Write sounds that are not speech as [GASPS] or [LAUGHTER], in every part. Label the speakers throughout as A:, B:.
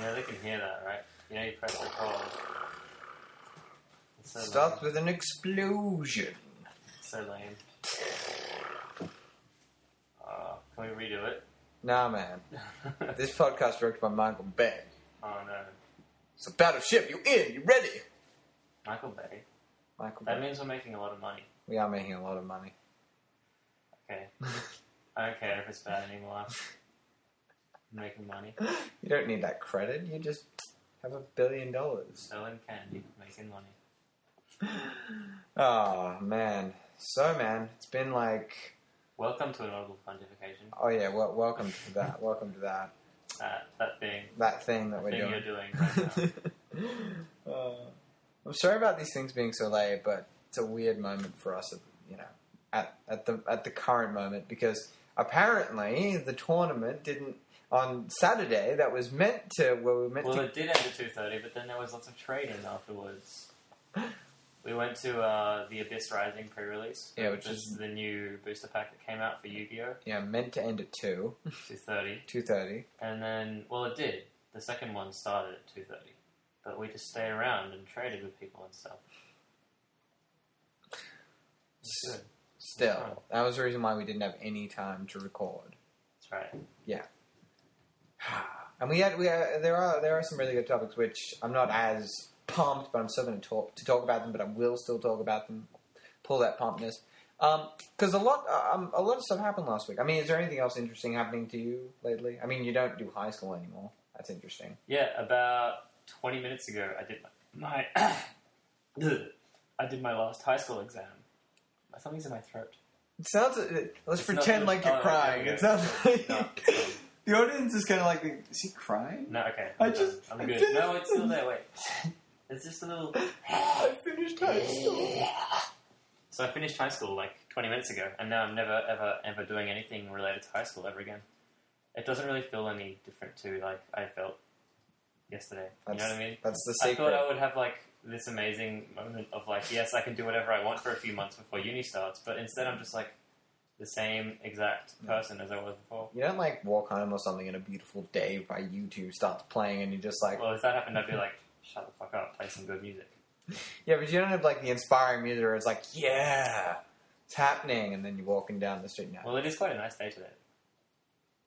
A: Yeah, they can hear that, right? You know, you press record. It's so
B: Starts
A: lame.
B: with an explosion.
A: So lame. Uh, can we redo it?
B: Nah, man. [LAUGHS] This podcast directed by Michael Bay.
A: oh no,
B: It's a battleship. You in? You ready?
A: Michael Bay.
B: Michael Bay.
A: That means we're making a lot of money.
B: We are making a lot of money.
A: Okay. [LAUGHS] I don't care if it's bad anymore. [LAUGHS] Making money. [GASPS]
B: You don't need that credit. You just have a billion dollars.
A: Selling candy, making money.
B: Oh [GASPS] man. So man, it's been like.
A: Welcome to an audible pontification.
B: Oh yeah. Well, welcome to that. [LAUGHS] welcome to that.
A: Uh, that thing,
B: That thing that we're
A: thing
B: doing.
A: you're doing right now. [LAUGHS]
B: uh, I'm sorry about these things being so late, but it's a weird moment for us, at, you know, at, at the at the current moment because apparently the tournament didn't on Saturday that was meant to where we were meant
A: Well,
B: to.
A: it did end at two thirty, but then there was lots of trading afterwards. We went to uh, the Abyss Rising pre-release,
B: Yeah, which
A: is the new booster pack that came out for Yu-Gi-Oh!
B: Yeah, meant to end at two,
A: two thirty, [LAUGHS]
B: two thirty.
A: and then well, it did. The second one started at two thirty, but we just stayed around and traded with people and stuff. It's good.
B: Still, that was the reason why we didn't have any time to record.
A: That's right.
B: And we had we had, there are there are some really good topics which I'm not as pumped, but I'm still going to talk to talk about them. But I will still talk about them. Pull that pumpness because a lot um, a lot of stuff happened last week. I mean, is there anything else interesting happening to you lately? I mean, you don't do high school anymore. That's interesting.
A: Yeah, about 20 minutes ago, I did my, [COUGHS] my I did my last high school exam. My something's in my throat.
B: It sounds. Uh, let's
A: It's
B: pretend
A: good.
B: like you're
A: Oh,
B: crying. It sounds like
A: No, [LAUGHS]
B: the audience is kind of like, is he crying?
A: No, okay.
B: I
A: I'm done.
B: just-
A: I'm
B: I
A: good. No, it's still there. Wait, [LAUGHS] it's just a little.
B: I finished high school. [LAUGHS]
A: So I finished high school like 20 minutes ago, and now I'm never, ever, ever doing anything related to high school ever again. It doesn't really feel any different to like I felt yesterday. You know what I mean?
B: That's the secret.
A: I
B: secret.
A: thought I would have like this amazing moment of like, yes, I can do whatever I want for a few months before uni starts, but instead I'm just like the same exact person as I was before.
B: You don't like walk home or something and a beautiful day by U2 starts playing and you're just like,
A: Well, if that happened, I'd be like, shut the fuck up, play some good music. [LAUGHS]
B: yeah, but you don't have like the inspiring music where it's like, yeah, it's happening, and then you're walking down the street now.
A: Well, it is quite a nice day today.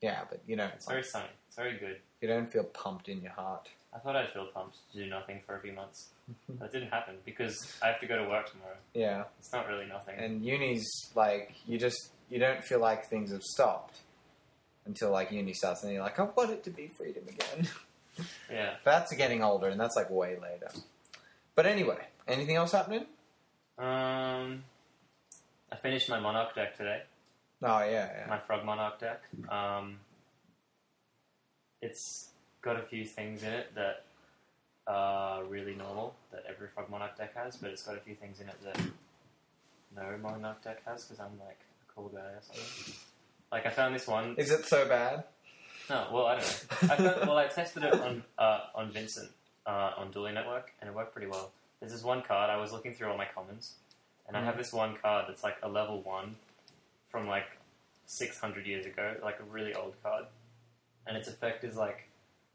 B: yeah, but you know, it's
A: It's very
B: like,
A: sunny. It's very good.
B: you don't feel pumped in your heart.
A: I thought I'd feel pumped to do nothing for a few months. [LAUGHS] It didn't happen because I have to go to work tomorrow.
B: Yeah,
A: It's not really nothing.
B: and uni's like you just you don't feel like things have stopped until like uni starts, and you're like, I want it to be freedom again. [LAUGHS]
A: yeah.
B: but that's getting older, and that's like way later. But anyway, anything else happening?
A: Um, I finished my Monarch deck today.
B: Oh yeah, yeah.
A: my Frog Monarch deck. Um, it's got a few things in it that are really normal that every Frog Monarch deck has, but it's got a few things in it that no Monarch deck has because I'm like cool guy something. Like I found this one.
B: Is it so bad?
A: No, well I don't know. I found, well I tested it on uh, on Vincent uh, on Dueling Network and it worked pretty well. There's this one card I was looking through all my commons, and I have this one card that's like a level one from like 600 years ago, like a really old card. And its effect is like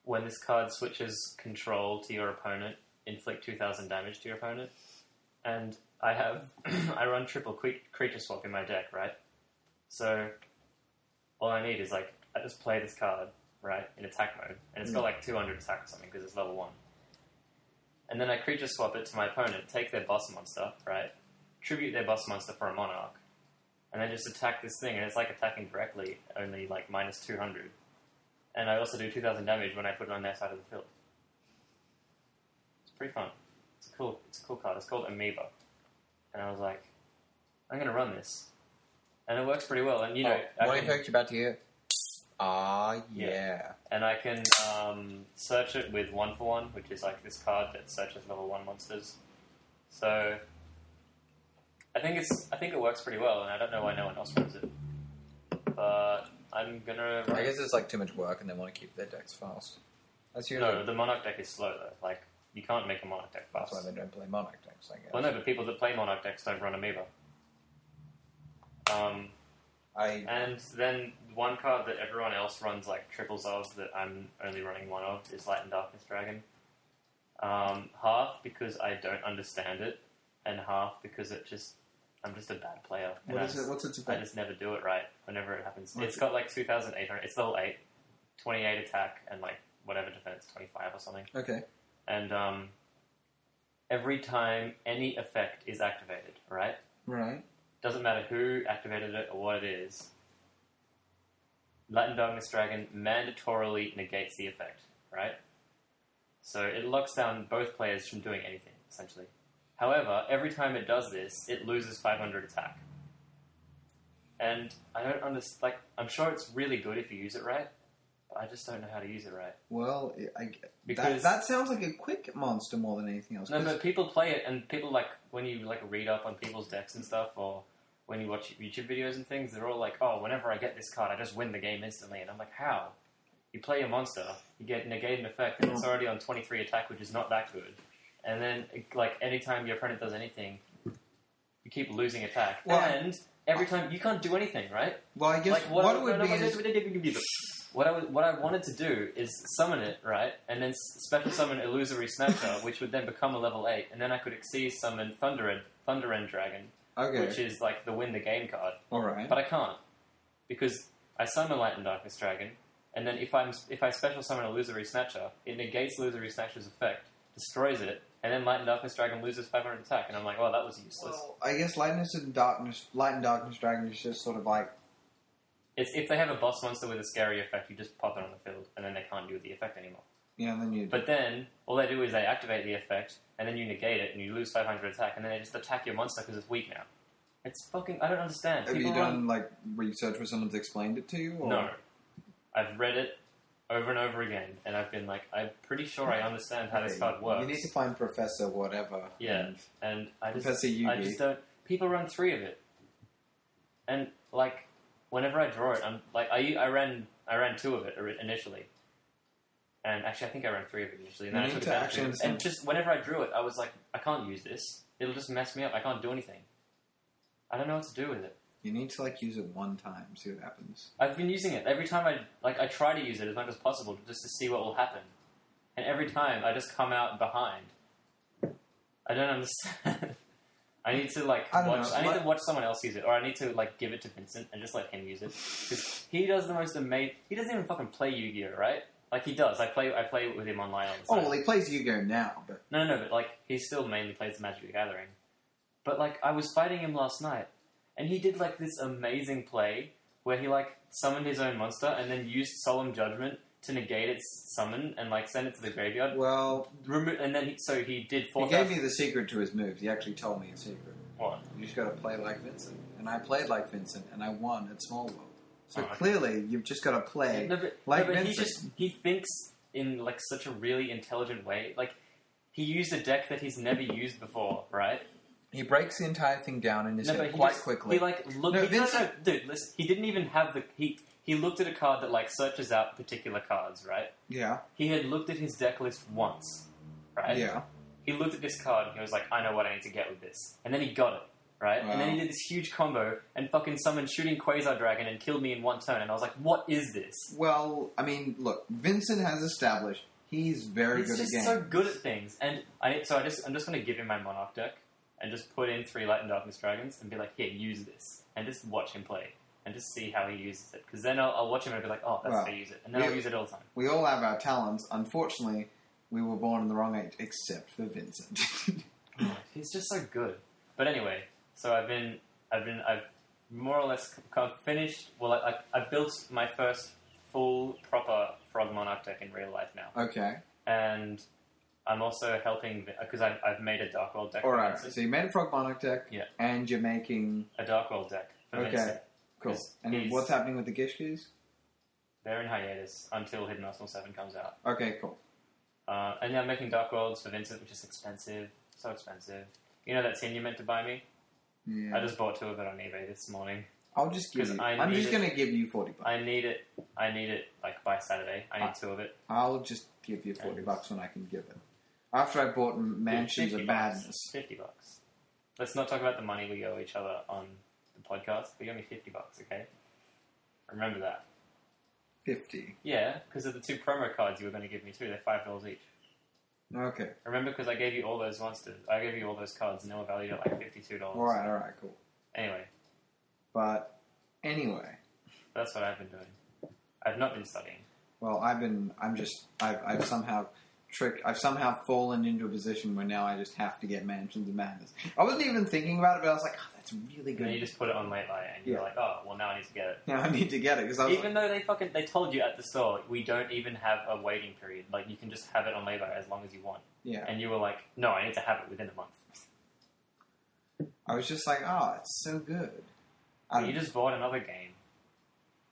A: when this card switches control to your opponent, inflict 2,000 damage to your opponent. And I have, [CLEARS THROAT] I run triple creature swap in my deck, right? So all I need is like, I just play this card, right, in attack mode. And it's got hmm. like 200 attack or something because it's level 1. And then I creature swap it to my opponent, take their boss monster, right? Tribute their boss monster for a monarch and then just attack this thing, and it's like attacking directly, only like minus 200. And I also do 2,000 damage when I put it on their side of the field. It's pretty fun. It's a cool, it's a cool card. It's called Amoeba. And I was like, I'm going to run this. And it works pretty well. And you know,
B: Oh,
A: I
B: what
A: can-
B: effect you about to hear? Ah,
A: Yeah.
B: yeah.
A: and I can um, search it with one for one, which is like this card that searches level one monsters. So I think it's I think it works pretty well, and I don't know why no one else runs it. But I'm gonna. Run
B: I guess it's like too much work, and they want to keep their decks fast. That's usually
A: no, the Monarch deck is slow though. Like you can't make a Monarch deck fast.
B: that's why they don't play Monarch decks. I guess.
A: Well, no, but people that play Monarch decks don't run Amoeba. Um,
B: I
A: and then one card that everyone else runs like triples of that I'm only running one of is Light and Darkness Dragon. Um, half because I don't understand it, and half because it just I'm just a bad player.
B: What is
A: just-
B: it? What's its
A: I just never do it right whenever it happens.
B: What's
A: It's got like 2,800. It's level 8, 28 attack, and like whatever defense, 25 or something.
B: Okay.
A: And um, every time any effect is activated, right?
B: Right.
A: Doesn't matter who activated it or what it is. Light and Darkness Dragon mandatorily negates the effect, right? So it locks down both players from doing anything, essentially. However, every time it does this, it loses 500 attack. And I don't understand. Like, I'm sure it's really good if you use it right, but I just don't know how to use it right.
B: Well, I, I- that,
A: Because-
B: that sounds like a quick monster more than anything else.
A: No, but people play it, and people like when you like read up on people's decks and stuff, or when you watch YouTube videos and things, they're all like, "Oh, whenever I get this card, I just win the game instantly." And I'm like, "How? You play a monster, you get negate an effect, and it's already on 23 attack, which is not that good. And then, like, anytime your opponent does anything, you keep losing attack,
B: Well,
A: and every time you can't do anything, right?
B: well, I guess
A: like
B: what,
A: what,
B: it would
A: no,
B: be
A: no,
B: is
A: what I was, what I wanted to do is summon it right, and then special summon illusory snatcher, which would then become a level eight, and then I could exceed summon Thunder End, Thunder End Dragon,
B: okay.
A: which is like the win the game card,
B: All right.
A: but I can't because I summon Light and Darkness Dragon, and then if I'm if I special summon illusory snatcher, it negates illusory snatcher's effect, destroys it, and then Light and Darkness Dragon loses 500 attack, and I'm like, oh, that was useless.
B: Well, I guess lightness and darkness, light and darkness dragon is just sort of like
A: It's if they have a boss monster with a scary effect, you just pop it on the field, and then they can't do the effect anymore.
B: Yeah. And then you.
A: But then all they do is they activate the effect, and then you negate it, and you lose 500 attack, and then they just attack your monster because it's weak now. It's fucking. I don't understand.
B: have you done like research where someone's explained it to you? Or?
A: No, I've read it over and over again, and I've been like, I'm pretty sure I understand how this card works.
B: You need to find Professor whatever.
A: Yeah.
B: and-
A: and I just,
B: Professor Yugi.
A: I just don't. People run three of it, and like whenever I draw it, I'm like I, I ran I ran two of it initially, and actually I think I ran three of it initially. And then I
B: mm-hmm.
A: took
B: to
A: it
B: actually
A: to- and just whenever I drew it, I was like, I can't use this. It'll just mess me up. I can't do anything. I don't know what to do with it.
B: You need to like use it one time, see what happens.
A: I've been using it every time I like. I try to use it as much as possible just to see what will happen, and every mm-hmm. time I just come out behind. I don't understand. [LAUGHS] I need to like
B: I
A: watch.
B: know,
A: I need
B: like-
A: to watch someone else use it, or I need to like give it to Vincent and just let him use it because he does the most amazing. He doesn't even fucking play Yu-Gi-Oh, right? Like he does. I play. I play with him online the
B: Oh well, he plays Yu-Gi-Oh now, but
A: No, no, no, but like he still mainly plays Magic the Gathering. But like I was fighting him last night, and he did like this amazing play where he like summoned his own monster and then used Solemn Judgment to negate its summon and like send it to the graveyard.
B: well,
A: Remo- and then he, so he did
B: he gave me the secret to his moves. He actually told me a secret.
A: What?
B: You just got to play like Vincent, and I played like Vincent, and I won at Small World. So
A: Oh, okay.
B: clearly, you've just got to play.
A: No, but,
B: like
A: no, but he
B: Vincent.
A: just he thinks in like such a really intelligent way. Like he used a deck that he's never used before, right?
B: He breaks the entire thing down in his
A: No,
B: head
A: he
B: quite
A: just-
B: quickly.
A: He like looked.
B: No,
A: he, no, no,
B: Vincent-
A: dude, listen. He didn't even have the he. He looked at a card that like searches out particular cards, right?
B: yeah,
A: He had looked at his deck list once, right?
B: yeah.
A: He looked at this card and he was like, "I know what I need to get with this," and then he got it, right? And then he did this huge combo and fucking summoned shooting Quasar Dragon and killed me in one turn, and I was like, "What is this?"
B: Well, I mean, look, Vincent has established he's very
A: He's
B: good
A: just
B: at games.
A: so good at things, and I so I just I'm just going to give him my Monarch deck and just put in three Light and Darkness Dragons and be like, "Here, use this," and just watch him play and just see how he uses it. Because then I'll, I'll watch him and be like, "Oh, that's
B: Well,
A: how I use it," and then
B: we-
A: I'll use it all the time.
B: We all have our talents. Unfortunately, we were born in the wrong age, except for Vincent. [LAUGHS]
A: He's just so good. But anyway, so I've been, I've been, I've more or less kind of finished. Well, I, I, I've built my first full proper Frog Monarch deck in real life now,
B: okay,
A: and I'm also helping because I've, I've made a Dark World deck.
B: all
A: for
B: right.
A: Vincent.
B: So you made a Frog Monarch deck,
A: Yeah.
B: and you're making
A: A Dark World deck for
B: Okay.
A: Vincent.
B: cool. And
A: he's-
B: what's happening with the Gishkis?
A: They're in hiatus until Hidden Arsenal Seven comes out,
B: Okay, cool.
A: uh, and then I'm making Dark Worlds for Vincent, which is expensive, so expensive. You know that tin you meant to buy me?
B: Yeah.
A: I just bought two of it on eBay this morning.
B: I'll just give
A: 'cause
B: you.
A: I
B: I'm
A: need
B: just
A: it.
B: going to give you forty bucks.
A: I need it. I need it like by Saturday. I need
B: Ah.
A: two of it.
B: I'll just give you forty
A: And-
B: bucks when I can give it. After I bought Mansions
A: 50
B: of
A: bucks.
B: Madness.
A: Fifty bucks. Let's not talk about the money we owe each other on the podcast. We owe me fifty bucks, okay? Remember that?
B: Fifty.
A: Yeah, because of the two promo cards you were going to give me too. They're five dollars each.
B: Okay.
A: Remember, because I gave you all those monsters. I gave you all those cards, and they were valued at like fifty-two dollars.
B: All right. All right. Cool.
A: Anyway,
B: But anyway,
A: that's what I've been doing. I've not been studying.
B: well, I've been. I'm just. I've. I've somehow tricked. I've somehow fallen into a position where now I just have to get Mansions of Madness. I wasn't even thinking about it, but I was like, oh, that's really
A: And you just put it on late light, and you're
B: Yeah.
A: like, oh, well, now I need to get it.
B: Now I need to get it because.
A: Even though they fucking they told you at the store we don't even have a waiting period. Like you can just have it on lay-by as long as you want.
B: yeah.
A: And you were like, no, I need to have it within a month.
B: I was just like, oh, it's so good. I
A: you just bought another game.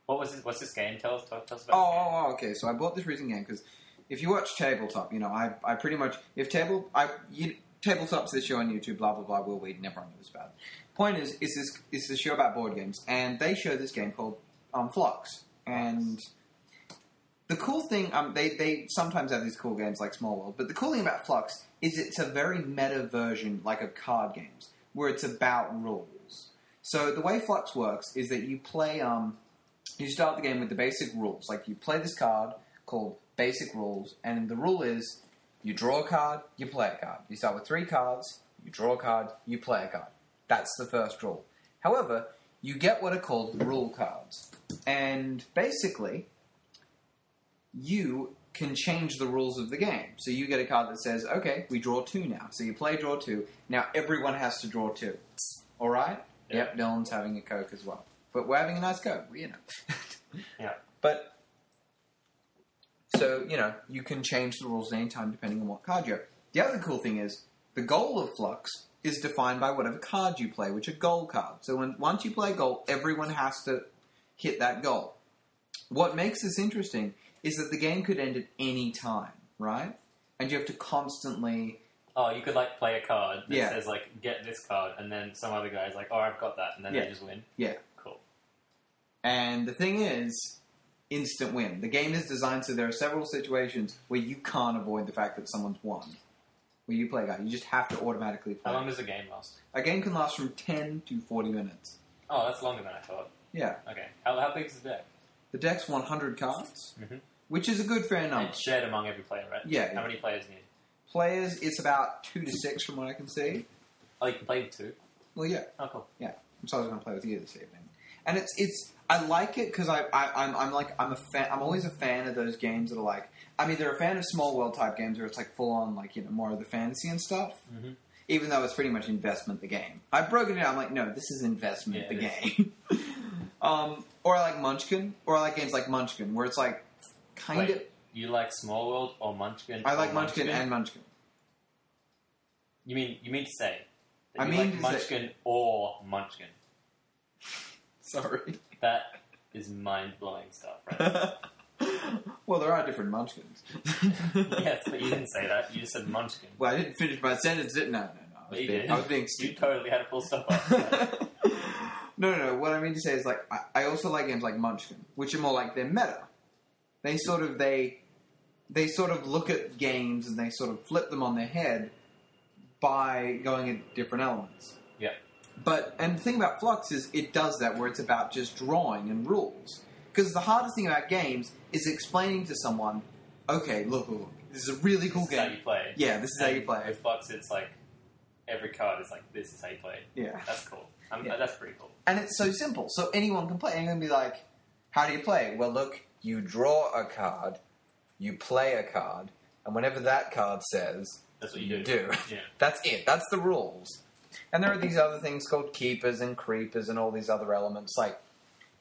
A: What was this? What's this game? Tell us. Tell, tell us
B: Oh,
A: about. game.
B: oh, oh, okay. So I bought this recent game because if you watch tabletop, you know, I, I pretty much if table I you, tabletop's this show on YouTube, blah blah blah. Will Weed, and everyone knows about. It. Point is, is this is a show about board games, and they show this game called um, Fluxx, and the cool thing, um, they they sometimes have these cool games like Small World, but the cool thing about Fluxx is it's a very meta version, like of card games, where it's about rules. So the way Fluxx works is that you play um, you start the game with the basic rules. Like you play this card called Basic Rules, and the rule is you draw a card, you play a card. You start with three cards, you draw a card, you play a card. That's the first rule. However, you get what are called rule cards. And basically, you can change the rules of the game. So you get a card that says, okay, we draw two now. So you play draw two. Now everyone has to draw two. All right?
A: Yeah.
B: Yep, Dylan's having a Coke as well. But we're having a nice Coke, you know. [LAUGHS]
A: Yeah.
B: But, so, you know, you can change the rules anytime depending on what card you have. The other cool thing is, the goal of Fluxx is defined by whatever card you play, which are goal cards. So when once you play goal, everyone has to hit that goal. What makes this interesting is that the game could end at any time, right? And you have to constantly
A: Oh, you could like play a card that
B: Yeah.
A: says like get this card, and then some other guy's like, oh, I've got that, and then
B: Yeah.
A: they just win.
B: Yeah.
A: Cool.
B: And the thing is, instant win. The game is designed so there are several situations where you can't avoid the fact that someone's won. Where you play a guy, you just have to automatically
A: How
B: play.
A: long does a game last?
B: A game can last from 10 to 40 minutes.
A: Oh, that's longer than I thought.
B: Yeah.
A: Okay. How, how big is the deck?
B: The deck's 100 cards,
A: Mhm.
B: which is a good fair number.
A: It's shared among every player, right?
B: Yeah.
A: How many players need?
B: Players, it's about 2 to 6 from what I can see.
A: Oh, you can play with two.
B: Well, yeah.
A: Oh, cool. Yeah.
B: So I was going to play with you this evening, and it's it's I like it because I, I I'm I'm like I'm a fan. I'm always a fan of those games that are like. I mean, they're a fan of small world type games where it's like full on like you know more of the fantasy and stuff.
A: Mhm.
B: Even though it's pretty much investment the game. I've broken it down. I'm like, no, this is investment
A: Yeah,
B: the game. [LAUGHS] um, or I like Munchkin, or I like games like Munchkin where it's like kind
A: Wait,
B: of.
A: You like Small World or Munchkin?
B: I like Munchkin, and Munchkin.
A: You mean you mean to say?
B: I mean
A: like
B: to say-
A: Munchkin or Munchkin. [LAUGHS]
B: Sorry.
A: That is mind blowing stuff, right? [LAUGHS]
B: well, there are different Munchkins. [LAUGHS]
A: yes, but you didn't say that. You just said Munchkin.
B: Well, I didn't finish my sentence, did No, no, no. I
A: But
B: was
A: you
B: being,
A: did.
B: I was being
A: You
B: stupid.
A: totally had a full stop after that.
B: no, no, no. What I mean to say is, like, I, I also like games like Munchkin, which are more like they're meta. They sort of they they sort of look at games and they sort of flip them on their head by going at different elements.
A: Yeah.
B: But and the thing about Fluxx is it does that where it's about just drawing and rules. Because the hardest thing about games is explaining to someone, okay, look, look, this is a really cool
A: This is how
B: game.
A: you play.
B: Yeah, this is how you
A: And
B: play.
A: With Fluxx, it's like every card is like this is how you play.
B: Yeah.
A: That's cool. Um,
B: Yeah.
A: That's pretty cool.
B: And it's so simple, so anyone can play. And be like, "How do you play?" Well, look, you draw a card, you play a card, and whenever that card says,
A: That's what you,
B: You
A: do.
B: do.
A: Yeah. [LAUGHS]
B: that's it. That's the rules. And there are these other things called keepers and creepers and all these other elements. Like,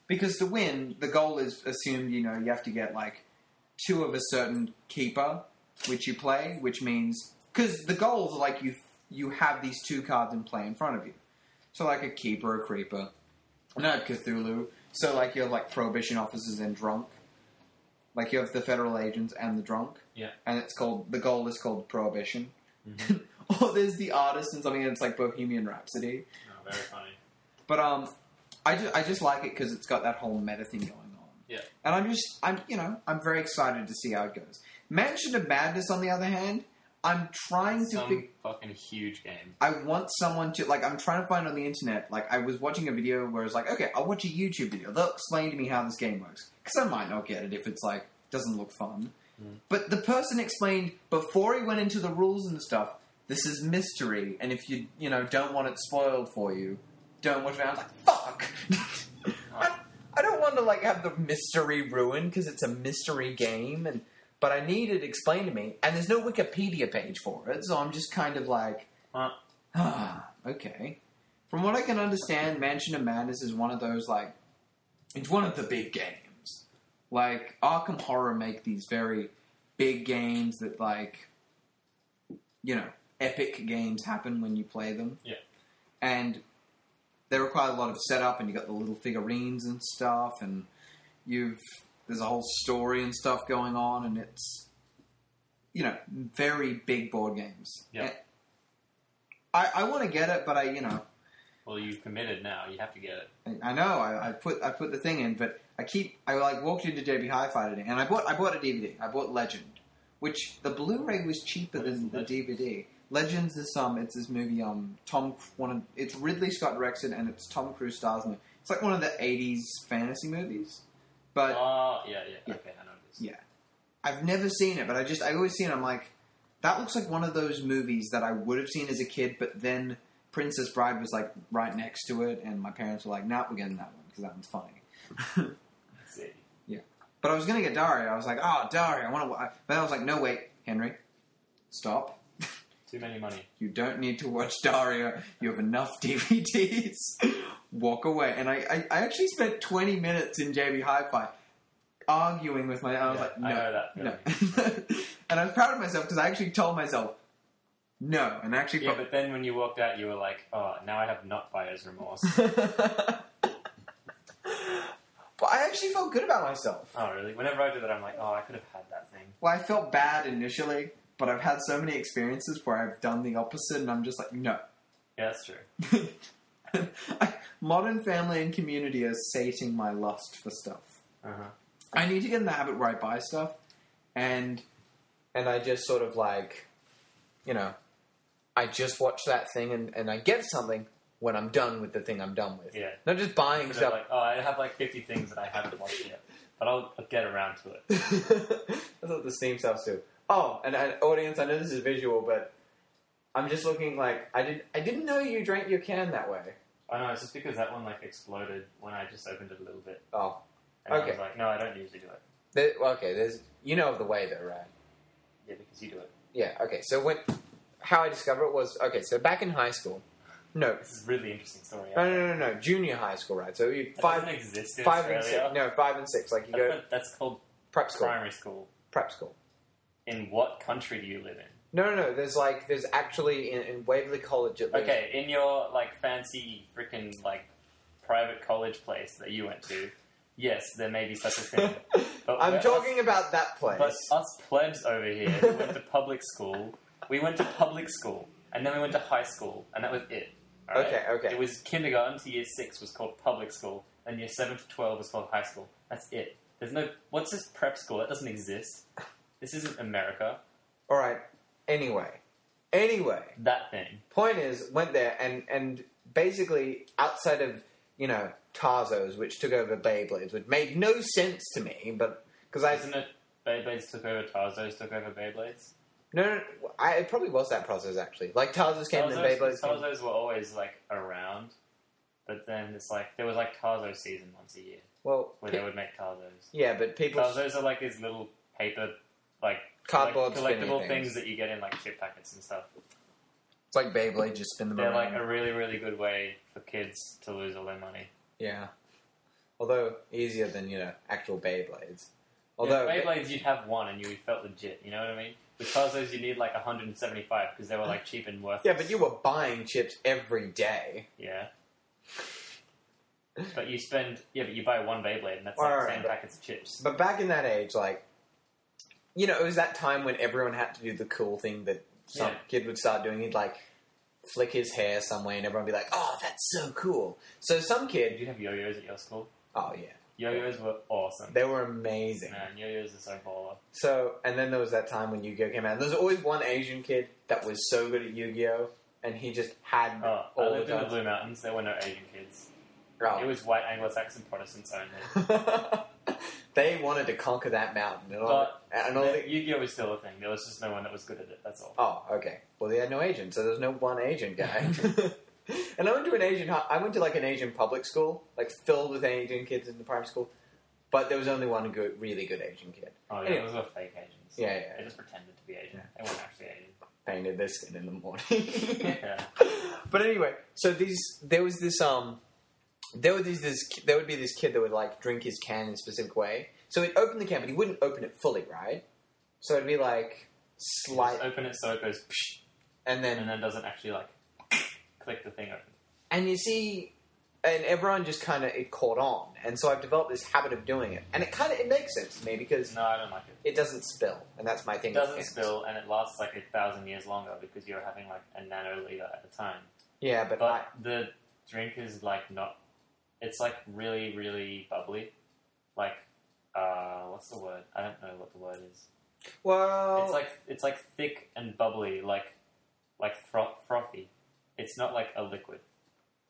B: because to win, the goal is assumed. You know, you have to get like two of a certain keeper, which you play, which means because the goals are like you you have these two cards in play in front of you. So like a keeper, a creeper, have Cthulhu. So like you have like prohibition officers and drunk. Like you have the federal agents and the drunk.
A: Yeah.
B: And it's called the goal is called prohibition.
A: Mhm. [LAUGHS] [LAUGHS]
B: or there's the artist and something that's like Bohemian Rhapsody.
A: Oh, very funny.
B: But um, I just I just like it because it's got that whole meta thing going on.
A: Yeah.
B: And I'm just I'm you know I'm very excited to see how it goes. Mansion of Madness, on the other hand, I'm trying to
A: Some
B: fig-
A: fucking huge game.
B: I want someone to like. I'm trying to find on the internet. Like, I was watching a video where it's like, okay, I'll watch a YouTube video. They'll explain to me how this game works because I might not get it if it's like doesn't look fun.
A: Mm.
B: But the person explained before he went into the rules and stuff. This is mystery, and if you you know don't want it spoiled for you, don't watch it. I was like, fuck. [LAUGHS] I, I don't want to like have the mystery ruined because it's a mystery game, and but I need it explained to me, and there's no Wikipedia page for it, so I'm just kind of like,
A: Huh.
B: ah, okay. From what I can understand, Mansion of Madness is one of those like, it's one of the big games. Like Arkham Horror make these very big games that like, you know, epic games happen when you play them.
A: Yeah.
B: and they require a lot of setup, and you got the little figurines and stuff, and you've there's a whole story and stuff going on, and it's you know very big board games.
A: Yeah.
B: And I, I want to get it, but I you know
A: Well, you've committed now. You have to get it.
B: I I know I, I put I put the thing in, but I keep I like walked into JB Hi-Fi today, and I bought I bought a DVD. I bought Legend, which the Blu-ray was cheaper than the? DVD. Legends is um it's this movie um Tom one of it's Ridley Scott directs it and it's Tom Cruise stars in it. It's like one of the '80s fantasy movies, but
A: Oh, yeah, yeah.
B: Yeah.
A: Okay, I know this.
B: Yeah. I've never seen it, but I just I always see it. I'm like, that looks like one of those movies that I would have seen as a kid, but then Princess Bride was like right next to it, and my parents were like, "Nah, we're getting that one because that one's funny." [LAUGHS]
A: See.
B: but I was gonna get Daria. I was like, "Oh, Daria, I want to," but I was like, "No, wait, Henry, stop."
A: Too many money.
B: You don't need to watch Daria. You have enough [LAUGHS] DVDs. Walk away. And I, I, I actually spent 20 minutes in JB Hi-Fi arguing with my. I was
A: Yeah,
B: like, no,
A: I know that
B: no. [LAUGHS] and I was proud of myself because I actually told myself no, and actually.
A: Yeah, but then when you walked out, you were like, oh, now I have not buyer's remorse. [LAUGHS]
B: but I actually felt good about myself.
A: oh, really? Whenever I do that, I'm like, oh, I could have had that thing.
B: Well, I felt bad initially, but I've had so many experiences where I've done the opposite, and I'm just like, no.
A: Yeah, that's true. [LAUGHS]
B: Modern family and community are sating my lust for stuff.
A: Uh-huh.
B: I need to get in the habit where I buy stuff, and and I just sort of like, you know, I just watch that thing and, and I get something when I'm done with the thing I'm done with.
A: Yeah.
B: Not just buying
A: Instead
B: stuff.
A: like, oh, I have like 50 things that I haven't watched yet, but I'll I'll get around to it. [LAUGHS]
B: That's what the Steam stuff do. Oh, and an audience, I know this is visual, but I'm just looking like I did. I didn't know you drank your can that way.
A: I know, it's just because that one like exploded when I just opened it a little bit.
B: Oh,
A: And I
B: Okay.
A: was like, no, I don't usually do it.
B: there, well, okay. There's you know of the way though, right?
A: Yeah, because you do it.
B: Yeah. Okay. So when how I discovered it was okay. So back in high school, no,
A: This is a really interesting story.
B: no, no, no, no, junior high school, right? So you
A: That
B: five,
A: doesn't exist in
B: five and
A: Australia.
B: six. No, five and six. Like you
A: That's,
B: go
A: that's called
B: prep school.
A: primary school.
B: Prep school.
A: In what country do you live in?
B: No, no, no. There's like there's actually in, in Waverley College at least.
A: Okay, in your like fancy freaking like private college place that you went to, yes, there may be such a thing. [LAUGHS] But
B: I'm
A: we're
B: talking about that place.
A: But us plebs over here who went to public school, we went to public school, and then we went to high school, and that was it.
B: Okay, okay.
A: It was kindergarten to year six was called public school, and year seven to twelve was called high school. That's it. There's no what's this prep school? That doesn't exist. This isn't America.
B: All right. Anyway, anyway,
A: That thing.
B: point is, went there and and basically outside of you know Tazos, which took over Beyblades, which made no sense to me, but because I
A: Isn't it Beyblades took over Tazos, took over Beyblades?
B: no, no, no I, it probably was that process actually. Like Tazos came and then Beyblades. Came.
A: Tazos were always like around, but then it's like there was like Tazo season once a year
B: Well,
A: where
B: pe-
A: they would make Tazos.
B: yeah, but people
A: Tazos are like these little paper, like
B: Cardboard
A: collect- collectible
B: things.
A: things that you get in like chip packets and stuff.
B: it's like Beyblade, just spin them
A: They're
B: around.
A: like a really, really good way for kids to lose all their money.
B: yeah, although easier than you know actual Beyblades. Although
A: yeah, Beyblades, you'd have one and you felt legit. You know what I mean? With Tazos, you need like 175 because they were like cheap and worthless.
B: yeah, but you were buying chips every day.
A: Yeah. But you spend yeah, but you buy one Beyblade and that's like
B: Alright,
A: ten
B: but-
A: packets of chips.
B: But back in that age, like, you know, it was that time when everyone had to do the cool thing that some
A: Yeah.
B: kid would start doing. He'd like flick his hair some way, and everyone would be like, "Oh, that's so cool." So some kid.
A: Did you have yo-yos at your school?
B: oh yeah,
A: Yo-yos were awesome.
B: They were amazing.
A: Man, yo-yos are so baller.
B: So, and then there was that time when Yu-Gi-Oh came out. There's always one Asian kid that was so good at Yu-Gi-Oh, and he just had
A: Oh, I
B: all
A: lived
B: the
A: in the. Blue Mountains. There were no Asian kids.
B: Oh.
A: It was white Anglo-Saxon Protestants only. [LAUGHS]
B: they wanted to conquer that mountain, and all,
A: But
B: and all the,
A: Yu-Gi-Oh was still a thing. There was just no one that was good at it. That's all.
B: Oh, okay. Well, they had no agent, so there's no one Asian guy. [LAUGHS] [LAUGHS] and I went to an Asian. I went to like an Asian public school, like filled with Asian kids in the primary school. But there was only one good, really good Asian kid.
A: Oh yeah,
B: Anyway.
A: those were fake Asians.
B: Yeah, yeah.
A: They just pretended to be Asian.
B: Yeah.
A: They weren't actually Asian.
B: Painted their skin in the morning. [LAUGHS]
A: yeah.
B: but anyway, so these there was this um there would these this there would be this kid that would like drink his can in a specific way. So he'd open the can, but he wouldn't open it fully, right? So it'd be like slight,
A: just open it so it goes, psh,
B: and then
A: and then doesn't actually like [COUGHS] click the thing open.
B: and you see, and everyone just kind of it caught on, and so I've developed this habit of doing it, and it kind of it makes sense to me because
A: No, I don't like it.
B: it doesn't spill, and that's my thing.
A: It doesn't spill, and it lasts like a thousand years longer because you're having like a nanoliter at a time.
B: Yeah, but,
A: But
B: I,
A: the drink is like not. It's like really, really bubbly. Like, uh, what's the word? I don't know what the word is.
B: well,
A: It's like it's like thick and bubbly, like like fro- frothy. It's not like a liquid.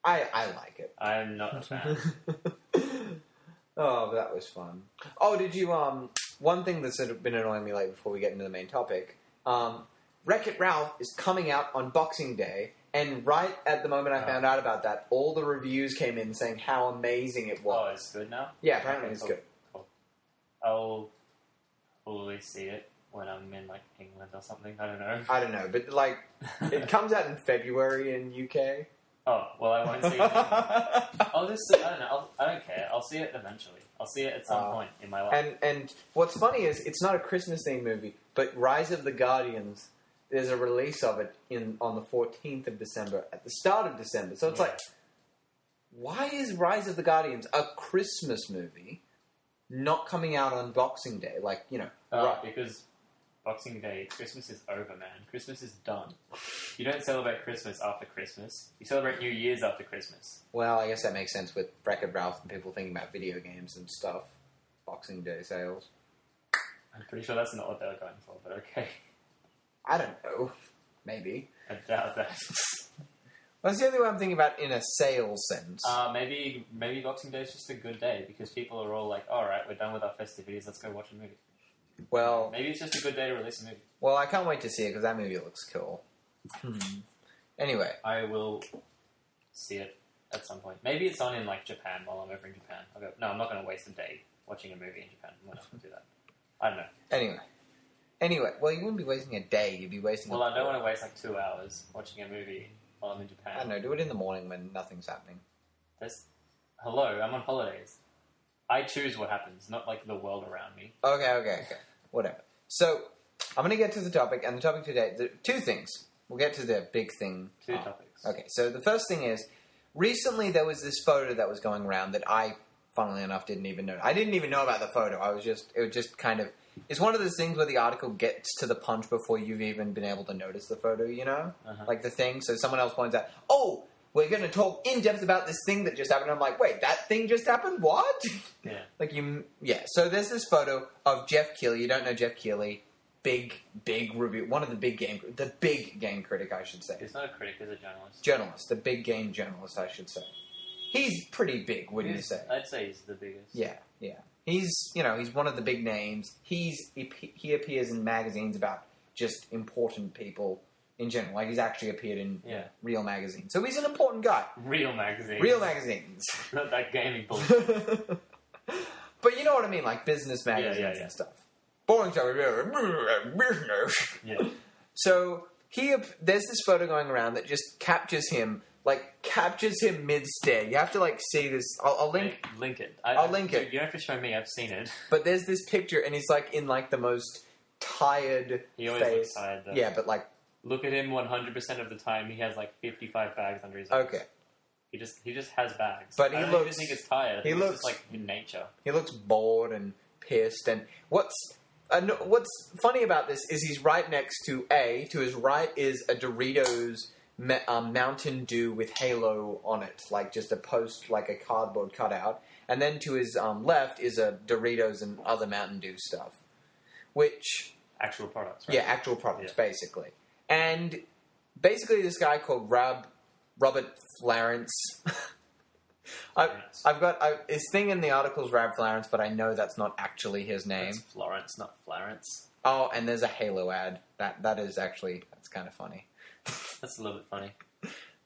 B: I I like it.
A: I am not a fan. [LAUGHS]
B: oh, but that was fun. Oh, did you um? One thing that's been annoying me like before we get into the main topic. Um, Wreck It Ralph is coming out on Boxing Day, and right at the moment I
A: Oh.
B: found out about that, all the reviews came in saying how amazing it was.
A: oh,
B: was.
A: it's good now.
B: yeah, apparently it's
A: cool.
B: good. Oh.
A: I'll probably see it when I'm in like England or something. I don't know.
B: I don't know, but like [LAUGHS] it comes out in February in UK.
A: oh well, I won't see it. [LAUGHS] I'll just. I don't know. I'll, I don't care. I'll see it eventually. I'll see it at some
B: Oh.
A: point in my life.
B: And and what's funny is it's not a Christmas themed movie, but Rise of the Guardians. There's a release of it in on the 14th of December at the start of December. So it's
A: Yeah.
B: like, why is Rise of the Guardians a Christmas movie, not coming out on Boxing Day? Like you know,
A: Uh,
B: right-
A: Because Boxing Day, Christmas is over, man. Christmas is done. You don't celebrate Christmas after Christmas. You celebrate New Year's after Christmas.
B: well, I guess that makes sense with Wreck-It Ralph and people thinking about video games and stuff. Boxing Day sales.
A: I'm pretty sure that's not what they were going for, but okay.
B: I don't know. Maybe.
A: I doubt that. [LAUGHS]
B: That's the only way I'm thinking about in a sales sense.
A: uh, maybe maybe Boxing Day is just a good day because people are all like, all right, we're done with our festivities. Let's go watch a movie.
B: well,
A: Maybe it's just a good day to release a movie.
B: Well, I can't wait to see it because that movie looks cool. Anyway,
A: I will see it at some point. Maybe it's on in like Japan while I'm over in Japan. I'll go. No, I'm not going to waste a day watching a movie in Japan. I'm not going to do that. I don't know.
B: anyway, anyway. Well, you wouldn't be wasting a day. You'd be wasting.
A: Well, I don't want to waste like two hours watching a movie while I'm in Japan.
B: I don't know. Do it in the morning when nothing's happening.
A: That's hello. I'm on holidays. I choose what happens, not like the world around me.
B: Okay, okay, okay. Whatever. So, I'm going to get to the topic, and the topic today. The, two things. We'll get to the big thing.
A: Two
B: Oh,
A: topics.
B: Okay, so the first thing is recently there was this photo that was going around that I, funnily enough, didn't even know. I didn't even know about the photo. I was just, it was just kind of, it's one of those things where the article gets to the punch before you've even been able to notice the photo, you know?
A: Uh-huh.
B: Like the thing. So someone else points out, oh, we're going to talk in depth about this thing that just happened. I'm like, wait, that thing just happened? What? [LAUGHS]
A: Yeah.
B: like you, yeah. So there's this photo of Geoff Keighley. You don't know Geoff Keighley. Big, big review. One of the big game, the big game critic, I should say
A: He's not a critic. He's a journalist.
B: journalist, the big game journalist, I should say. He's pretty big, wouldn't you say?
A: I'd say he's the biggest.
B: Yeah, yeah. He's you know he's one of the big names. He's he, he appears in magazines about just important people in general. Like he's actually appeared in
A: Yeah.
B: real magazines, so he's an important guy.
A: Real magazine.
B: Real magazines. [LAUGHS]
A: Not that gaming bullshit. [LAUGHS]
B: but you know what I mean, like business magazines
A: yeah, yeah.
B: and stuff. Boring stuff. Business. [LAUGHS]
A: yeah.
B: So he there's this photo going around that just captures him, like captures him mid stare. You have to like see this. I'll, I'll link,
A: Link, link it. I,
B: I'll link it.
A: You don't have to show me. I've seen it.
B: but there's this picture, and he's like in like the most tired
A: He always
B: face.
A: looks tired. Though.
B: Yeah, but like
A: Look at him 100% of the time. He has like 55 bags under his eyes.
B: okay,
A: He just he just has bags.
B: But he looks-
A: even think it's tired.
B: He looks-
A: like in nature.
B: he looks bored and pissed. And what's uh, no- what's funny about this is he's right next to a to his right is a Doritos um, Mountain Dew with Halo on it, like just a post, like a cardboard cutout. And then to his um, left is a Doritos and other Mountain Dew stuff, which
A: Actual products, right?
B: yeah, actual products
A: Yeah.
B: basically. And basically, this guy called Rab Robert Florence. [LAUGHS] I. I've got I, his thing in the article is Rab Florence, but I know that's not actually his name.
A: It's Florence, not Florence.
B: Oh, and there's a Halo ad. That that is actually that's kind of funny. [LAUGHS]
A: That's a little bit funny.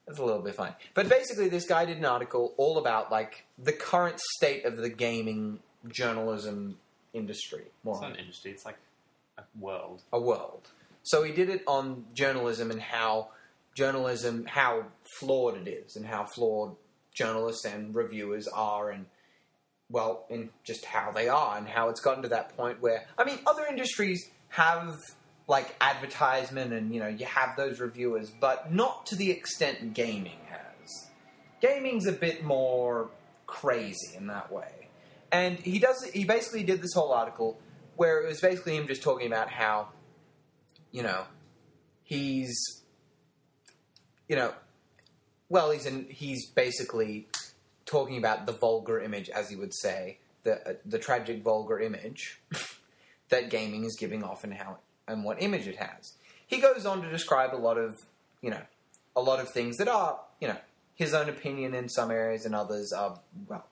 B: That's a little bit funny. But basically, this guy did an article all about like the current state of the gaming journalism industry, more
A: It's not an industry. It's like a world.
B: a world. So he did it on journalism and how journalism, how flawed it is, and how flawed journalists and reviewers are, and well, in just how they are, and how it's gotten to that point where I mean, other industries have like advertisement, and you know, you have those reviewers, but not to the extent gaming has. Gaming's a bit more crazy in that way, and he does. He basically did this whole article where it was basically him just talking about how, you know, he's, you know, well, he's in, he's basically talking about the vulgar image, as he would say, the uh, the tragic vulgar image [LAUGHS] that gaming is giving off and how and what image it has. He goes on to describe a lot of, you know, a lot of things that are, you know, his own opinion in some areas and others are, well,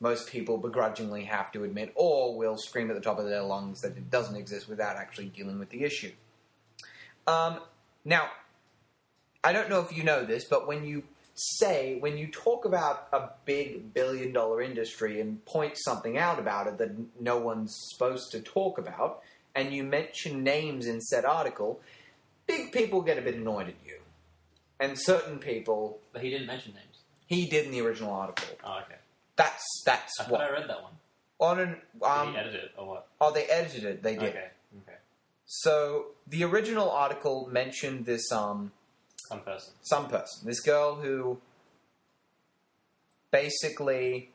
B: most people begrudgingly have to admit or will scream at the top of their lungs that it doesn't exist without actually dealing with the issue. Um, now, I don't know if you know this, but when you say, when you talk about a big billion dollar industry and point something out about it that no one's supposed to talk about, and you mention names in said article, big people get a bit annoyed at you. And certain people,
A: But he didn't mention names.
B: he did in the original article.
A: Oh, okay.
B: That's that's
A: I
B: what
A: I read that one.
B: on an
A: Did
B: um,
A: he edit it or what?
B: oh they edited it. They did.
A: Okay. Okay.
B: So the original article mentioned this um
A: Some person.
B: some person, this girl who basically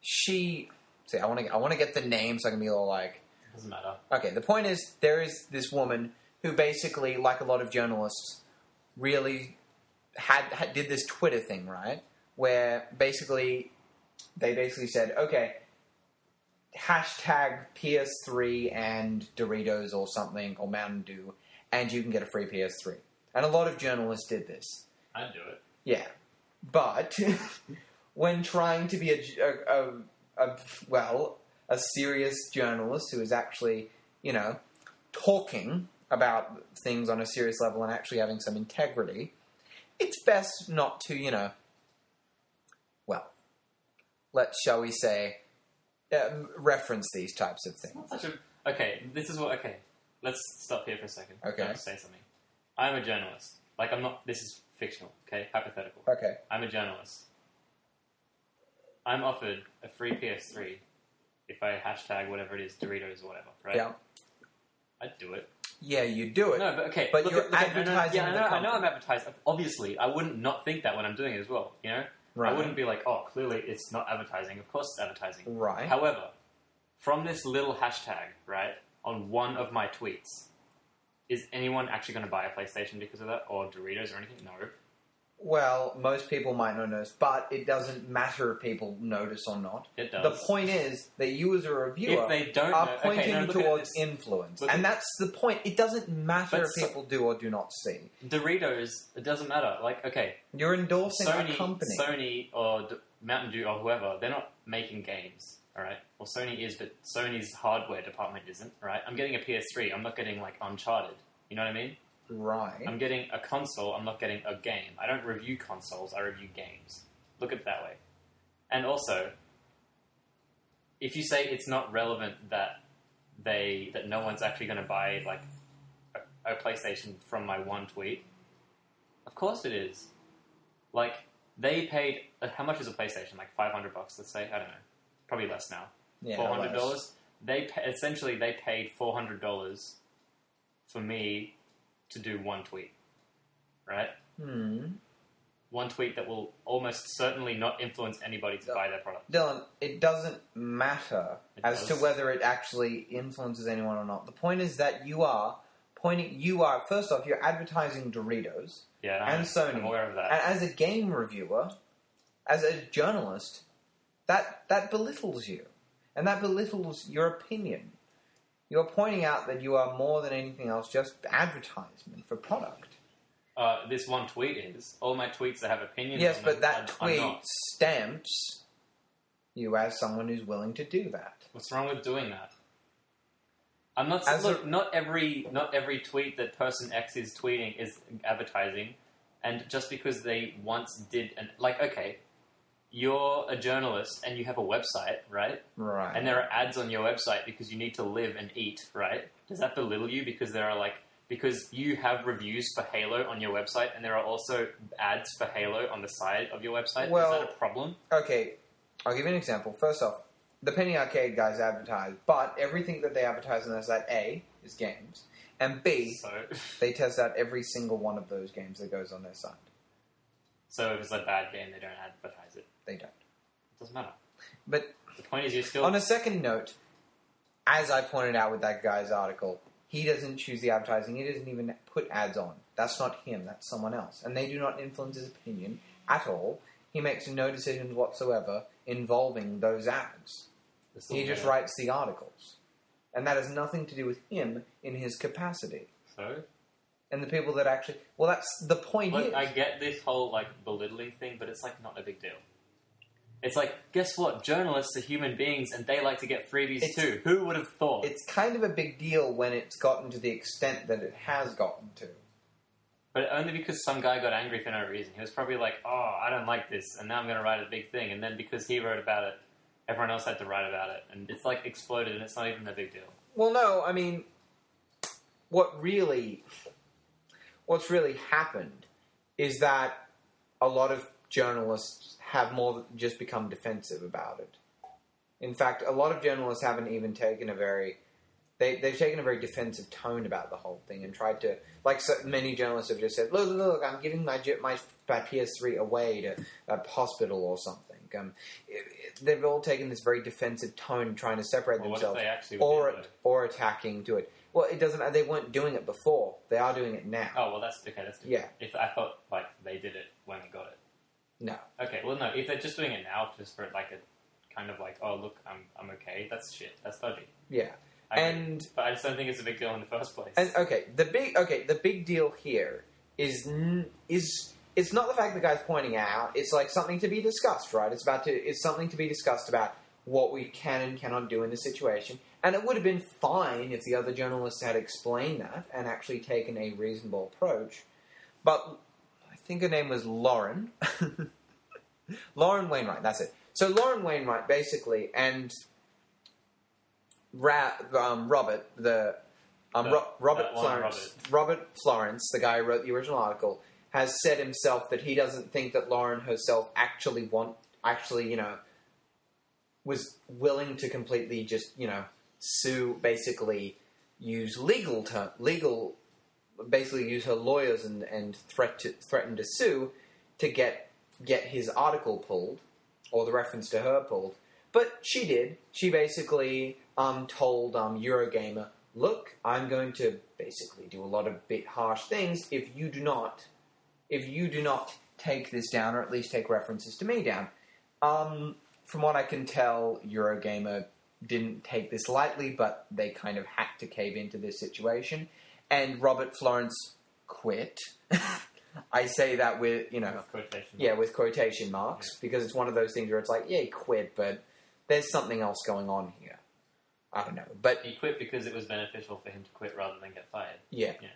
B: she see I want to I want to get the name so I can be a little like
A: Doesn't matter.
B: okay. The point is there is this woman who basically like a lot of journalists really had, had did this Twitter thing right where basically they basically said okay hashtag PS3 and Doritos or something or Mountain Dew and you can get a free PS3 and a lot of journalists did this
A: I'd do it.
B: yeah, but [LAUGHS] when trying to be a, a, a, a well a serious journalist who is actually you know talking about things on a serious level and actually having some integrity, it's best not to you know well let's, shall we say um, reference these types of things.
A: A, okay, this is what. Okay, let's stop here for a second.
B: Okay.
A: I have to say something. I'm a journalist. Like I'm not. This is fictional. Okay, hypothetical.
B: Okay,
A: I'm a journalist. I'm offered a free PS3 if I hashtag whatever it is, Doritos or whatever, right?
B: yeah,
A: I'd do it.
B: yeah, you do it.
A: No, but okay.
B: But
A: look
B: you're
A: at- look at- I know-
B: advertising
A: Yeah, I
B: the
A: know, I know
B: company.
A: I'm advertising. Obviously, I wouldn't not think that when I'm doing it as well. You know,
B: Right.
A: I wouldn't be like, oh, clearly it's not advertising. Of course it's advertising.
B: Right.
A: However, from this little hashtag, right, on one of my tweets, is anyone actually going to buy a PlayStation because of that, or Doritos or anything? No.
B: Well, most people might not notice, but it doesn't matter if people notice or not.
A: It does.
B: The point is that you, as a reviewer,
A: if they don't
B: are
A: know, okay,
B: pointing
A: no, look at
B: towards
A: this.
B: influence,
A: Look
B: and that's the point. It doesn't matter
A: But
B: if
A: so-
B: people do or do not see.
A: Doritos, it doesn't matter. Like, okay,
B: You're endorsing
A: Sony,
B: a company.
A: Sony or D- Mountain Dew or whoever, they're not making games, all right? Well, Sony is, but Sony's hardware department isn't, all right? I'm getting a PS3. I'm not getting like Uncharted. You know what I mean?
B: Right.
A: I'm getting a console. I'm not getting a game. I don't review consoles. I review games. Look at it that way. And also, if you say it's not relevant that they that no one's actually going to buy like a, a PlayStation from my one tweet, of course it is. Like they paid uh, how much is a PlayStation? Like five hundred bucks, let's say. I don't know, probably less now.
B: yeah,
A: four hundred dollars. They pa- essentially they paid four hundred dollars for me to do one tweet, right?
B: Hmm.
A: One tweet that will almost certainly not influence anybody to buy their product.
B: Dylan, it doesn't matter
A: It
B: as
A: does.
B: to whether it actually influences anyone or not. The point is that you are pointing. You are first off, you're advertising Doritos,
A: Yeah,
B: And
A: I'm,
B: Sony.
A: I'm aware of that.
B: and as a game reviewer, as a journalist, that that belittles you, and that belittles your opinion. You're pointing out that you are more than anything else just advertisement for product.
A: uh, this one tweet is all my tweets that have opinions.
B: Yes,
A: on
B: but
A: them,
B: that
A: I'm
B: tweet stamps you as someone who's willing to do that.
A: What's wrong with doing that? I'm not
B: As
A: look.
B: a-
A: not every not every tweet that person X is tweeting is advertising, and just because they once did an like okay, you're a journalist and you have a website, right?
B: Right.
A: And there are ads on your website because you need to live and eat, right? Does that belittle you because there are like because you have reviews for Halo on your website and there are also ads for Halo on the side of your website?
B: Well-
A: Is that a problem?
B: Okay, I'll give you an example. First off, the Penny Arcade guys advertise, but everything that they advertise on their site, A, is games, and B,
A: So [LAUGHS]
B: they test out every single one of those games that goes on their site.
A: so if it's a bad game they don't advertise it.
B: They don't.
A: It doesn't matter.
B: But
A: The point is you're still
B: on a second note, as I pointed out with that guy's article, he doesn't choose the advertising. He doesn't even put ads on. That's not him. That's someone else. And they do not influence his opinion at all. He makes no decisions whatsoever involving those ads. He just writes the articles. And that has nothing to do with him in his capacity.
A: So
B: And the people that actually. Well, that's the point.
A: Look,
B: is.
A: I get this whole like belittling thing, but it's like not a big deal. It's like, guess what? Journalists are human beings, and they like to get freebies
B: It's-
A: too. Who would have thought?
B: It's kind of a big deal when it's gotten to the extent that it has gotten to.
A: But only because some guy got angry for no reason. He was probably like, "Oh, I don't like this," and now I'm going to write a big thing. And then because he wrote about it, everyone else had to write about it, and it's like exploded, and it's not even a big deal.
B: Well, no, I mean, what really, what's really happened is that a lot of journalists have more just become defensive about it. In fact, a lot of journalists haven't even taken a very, they, they've taken a very defensive tone about the whole thing and tried to, like so many journalists have just said, look, look, look, I'm giving my, my, my PS3 away to a hospital or something. Um, it, it, they've all taken this very defensive tone, trying to separate
A: Well,
B: themselves or
A: did,
B: or attacking to it. Well, it doesn't. They weren't doing it before. They are doing it now.
A: Oh well, that's okay. That's
B: Yeah.
A: If I thought like they did it when they got it.
B: No.
A: Okay. Well, no. If they're just doing it now, just for like a kind of like, oh look, I'm I'm okay. That's shit. That's dodgy.
B: Yeah.
A: I agree.
B: And
A: but I just don't think it's a big deal in the first place.
B: and okay, the big okay, the big deal here is n- is it's not the fact the guy's pointing out. It's like something to be discussed, right? It's about to. It's something to be discussed about what we can and cannot do in this situation. And it would have been fine if the other journalists had explained that and actually taken a reasonable approach. But think her name was Lauren. [LAUGHS] Lauren Wainwright, that's it. So Lauren Wainwright, basically, and Ra- um, Robert, the um, Ro- Robert Florence, Robert Florence, the guy who wrote the original article, has said himself that he doesn't think that Lauren herself actually want, actually, you know, was willing to completely just, you know, sue, basically use legal term, legal, basically use her lawyers and and threat to, threaten to sue to get get his article pulled or the reference to her pulled. But she did. She basically um, told um, Eurogamer, "Look, I'm going to basically do a lot of bit harsh things if you do not, if you do not take this down, or at least take references to me down." Um, from what I can tell, Eurogamer didn't take this lightly, but they kind of had to cave into this situation, and Robert Florence quit. [LAUGHS] I say that with you know
A: With
B: yeah, with quotation marks, because it's one of those things where it's like, yeah, he quit, but there's something else going on here. I don't know, but
A: He quit because it was beneficial for him to quit rather than get fired.
B: yeah.
A: Yeah.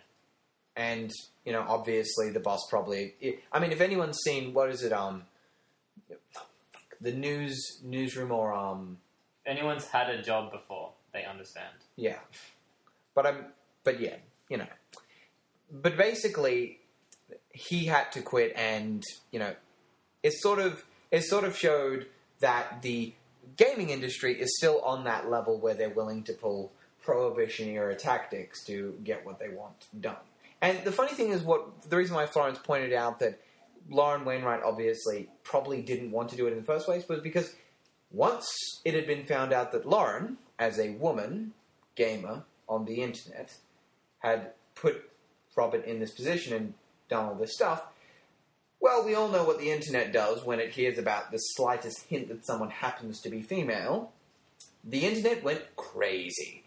B: And you know, obviously, the boss probably. I mean, if anyone's seen what is it, um, the news newsroom or um,
A: If anyone's had a job before, they understand.
B: Yeah, but I'm, but yeah, you know, but basically, he had to quit, and you know, it sort of it sort of showed that the gaming industry is still on that level where they're willing to pull prohibition era tactics to get what they want done. And the funny thing is, what the reason why Florence pointed out that Lauren Wainwright obviously probably didn't want to do it in the first place was because once it had been found out that Lauren, as a woman gamer on the internet, had put Robert in this position and done all this stuff. Well, we all know what the internet does when it hears about the slightest hint that someone happens to be female. The internet went crazy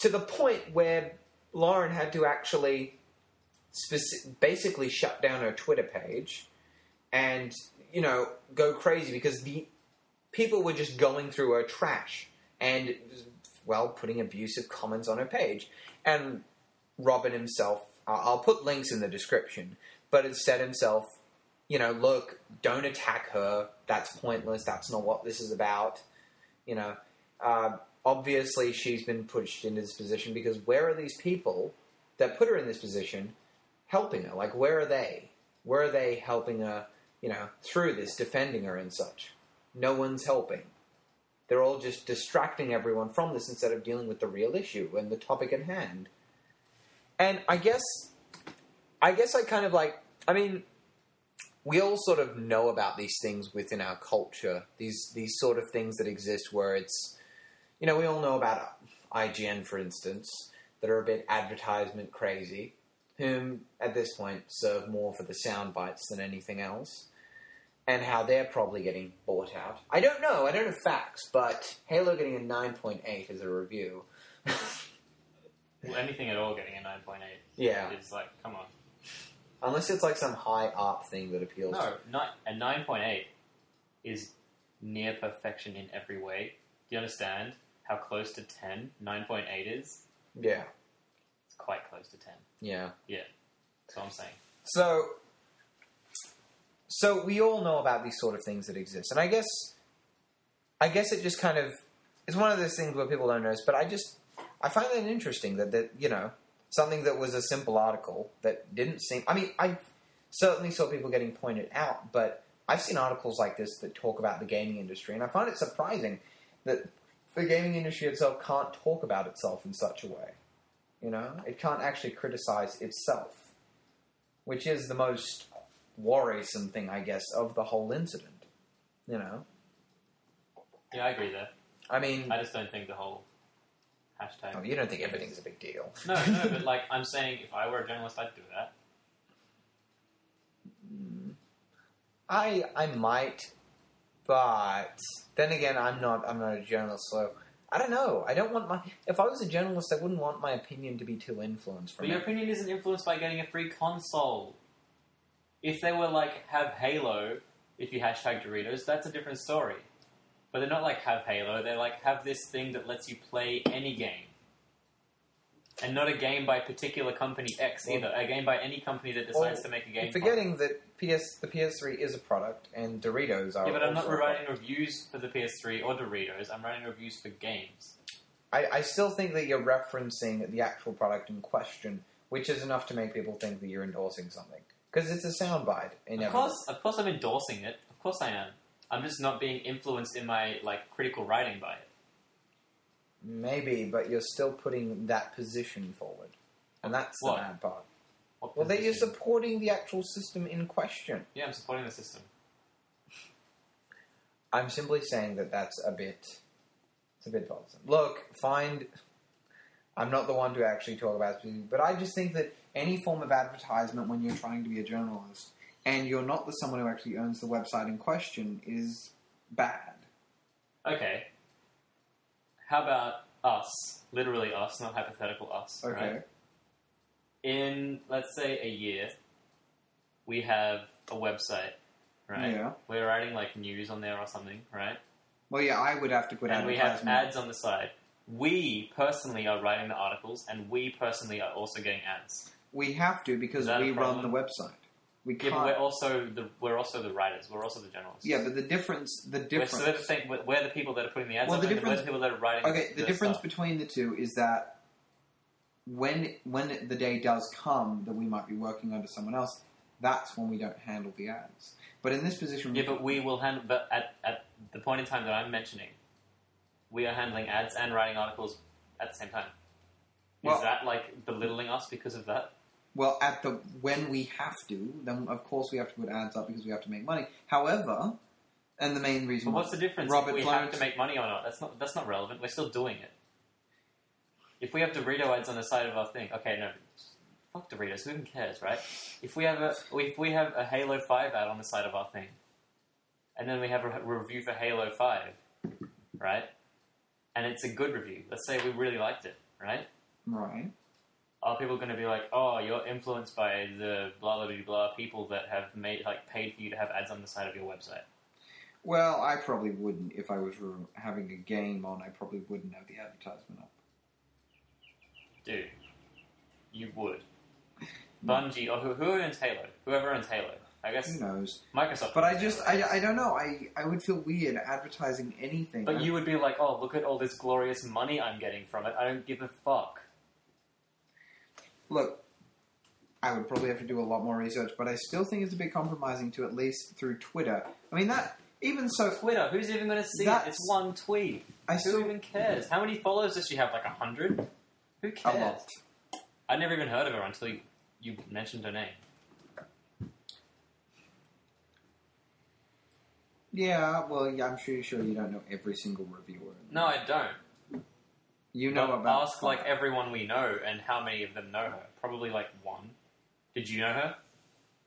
B: to the point where Lauren had to actually speci- basically shut down her Twitter page and you know go crazy because the people were just going through her trash and well putting abusive comments on her page and Robin himself I'll put links in the description but it said himself you know look don't attack her. That's pointless. That's not what this is about. You know uh, obviously she's been pushed into this position because where are these people that put her in this position helping her? Like where are they? Where are they helping her you know through this defending her and such? No one's helping. They're all just distracting everyone from this instead of dealing with the real issue and the topic at hand and i guess i guess i kind of like i mean we all sort of know about these things within our culture these these sort of things that exist where it's you know we all know about ign for instance that are a bit advertisement crazy whom at this point serve more for the sound bites than anything else and how they're probably getting bought out. I don't know. I don't have facts but halo getting a 9.8 as a review [LAUGHS]
A: Well, anything at all getting a 9.8
B: yeah
A: is like, come on.
B: unless it's like some high art thing that appeals
A: No, not, a 9.8 is near perfection in every way. Do you understand how close to 10 9.8 is?
B: yeah
A: It's quite close to 10.
B: yeah Yeah.
A: That's what I'm saying.
B: So, so we all know about these sort of things that exist, and I guess, I guess it just kind of it's one of those things where people don't notice. But I just I find that interesting that that you know something that was a simple article that didn't seem. I mean, I certainly saw people getting pointed out, but I've seen articles like this that talk about the gaming industry, and I find it surprising that the gaming industry itself can't talk about itself in such a way. You know, it can't actually criticize itself which is the most worrisome thing, I guess, of the whole incident. You know,
A: Yeah, I agree there.
B: I mean,
A: I just don't think the whole hashtag.
B: oh, you don't think everything's a big deal.
A: No, no, but [LAUGHS] like I'm saying, if I were a journalist, I'd do that. Hmm.
B: I I might, but then again, I'm not. I'm not a journalist, so I don't know. I don't want my. If I was a journalist, I wouldn't want my opinion to be too influenced
A: But
B: from
A: your
B: it.
A: opinion isn't influenced by getting a free console. If they were like have Halo, if you hashtag Doritos, that's a different story. But they're not like have Halo. They're like have this thing that lets you play any game, and not a game by particular company X either. A game by any company that decides to make a game.
B: You're forgetting that PS the PS3 is a product and Doritos are.
A: Yeah, but I'm not
B: also a
A: writing reviews for the PS3 or Doritos. I'm writing reviews for games.
B: I, I still think that you're referencing the actual product in question, which is enough to make people think that you're endorsing something. Because it's a soundbite.
A: Of course, of course, I'm endorsing it. Of course, I am. I'm just not being influenced in my like critical writing by it.
B: Maybe, but you're still putting that position forward. And that's
A: What?
B: the bad part.
A: What
B: Well, that you're supporting the actual system in question.
A: Yeah, I'm supporting the system. [LAUGHS]
B: I'm simply saying that that's a bit. It's a bit bothersome. Look, find. I'm not the one to actually talk about but I just think that any form of advertisement when you're trying to be a journalist and you're not the someone who actually owns the website in question is bad.
A: Okay. How about us? Literally us, not hypothetical us.
B: Okay.
A: Right? In let's say a year, we have a website, right?
B: Yeah.
A: We're writing like news on there or something, right?
B: Well, yeah, I would have to put
A: and we have ads on the side. We personally are writing the articles, and we personally are also getting ads.
B: We have to because
A: Is that a
B: we run the website. We
A: Yeah,
B: can't.
A: but we're also the we're also the writers. We're also the journalists.
B: yeah, but the difference, the
A: We're,
B: difference.
A: so they're the same, we're we're the people that are putting the ads
B: Well,
A: on,
B: the
A: and we're
B: difference-
A: the people that are writing.
B: Okay, the difference
A: stuff.
B: between the two is that when when the day does come that we might be working under someone else, that's when we don't handle the ads. But in this position,
A: Yeah, but we will handle. But at at the point in time that I'm mentioning, we are handling ads and writing articles at the same time.
B: Well-
A: Is that like belittling us because of that?
B: Well, at the when we have to, then of course we have to put ads up because we have to make money. However, and the main reason
A: But what's the difference
B: Robert
A: if we
B: Florence-
A: have to make money or not? That's not that's not relevant. We're still doing it. If we have Dorito ads on the side of our thing, okay, no, fuck Doritos. Who even cares, right? If we have a if we have a Halo Five ad on the side of our thing, and then we have a review for Halo Five, right? And it's a good review. Let's say we really liked it, right?
B: Right.
A: Are people going to be like, "Oh, you're influenced by the blah blah blah blah people that have made like paid for you to have ads on the side of your website"?
B: Well, I probably wouldn't if I was having a game on. I probably wouldn't have the advertisement up.
A: Dude, you would. Bungie or who, who owns Halo? Whoever owns Halo, I guess
B: Who knows?
A: Microsoft.
B: But I just, I, I don't know. I, I would feel weird advertising anything.
A: But you would be like, oh, look at all this glorious money I'm getting from it. I don't give a fuck.
B: Look, I would probably have to do a lot more research, but I still think it's a bit compromising to at least through Twitter. I mean, that even so,
A: Twitter, who's even going to see it?
B: That's-
A: It's one tweet.
B: I
A: Who
B: still
A: even cares? How many followers does she have? Like a hundred? Who
B: a
A: cares?
B: lot.
A: I never even heard of her until you, you mentioned her name.
B: Yeah, well, yeah, I'm sure, sure you don't know every single reviewer.
A: No, I don't.
B: You know
A: But
B: about
A: ask like everyone we know, and how many of them know her? Probably like one. Did you know her?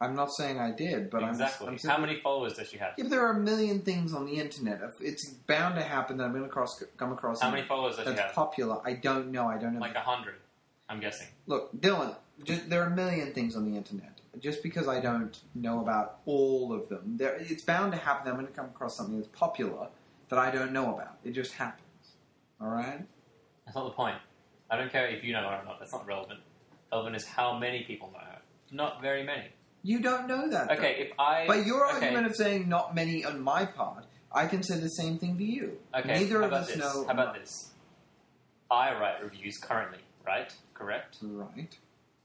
B: I'm not saying I did, but
A: exactly.
B: I'm, I'm
A: how many followers does she have?
B: Yeah, there are a million things on the internet. It's bound to happen that I'm going to cross, come across.
A: How many followers does she
B: that's
A: have?
B: popular? I don't know. I don't know.
A: Like a hundred. I'm guessing.
B: Look, Dylan, just, there are a million things on the internet. Just because I don't know about all of them, there, it's bound to happen that I'm going to come across something that's popular that I don't know about. It just happens. All right?
A: That's not the point. I don't care if you know her or not. That's not relevant. Relevant is how many people know her. Not very many.
B: You don't know that. though.
A: Okay, if I.
B: But your
A: okay,
B: argument of saying not many on my part, I can say the same thing to you.
A: Okay,
B: Neither
A: how
B: of
A: about
B: us
A: this?
B: know.
A: How about this? I write reviews currently, right? Correct.
B: Right.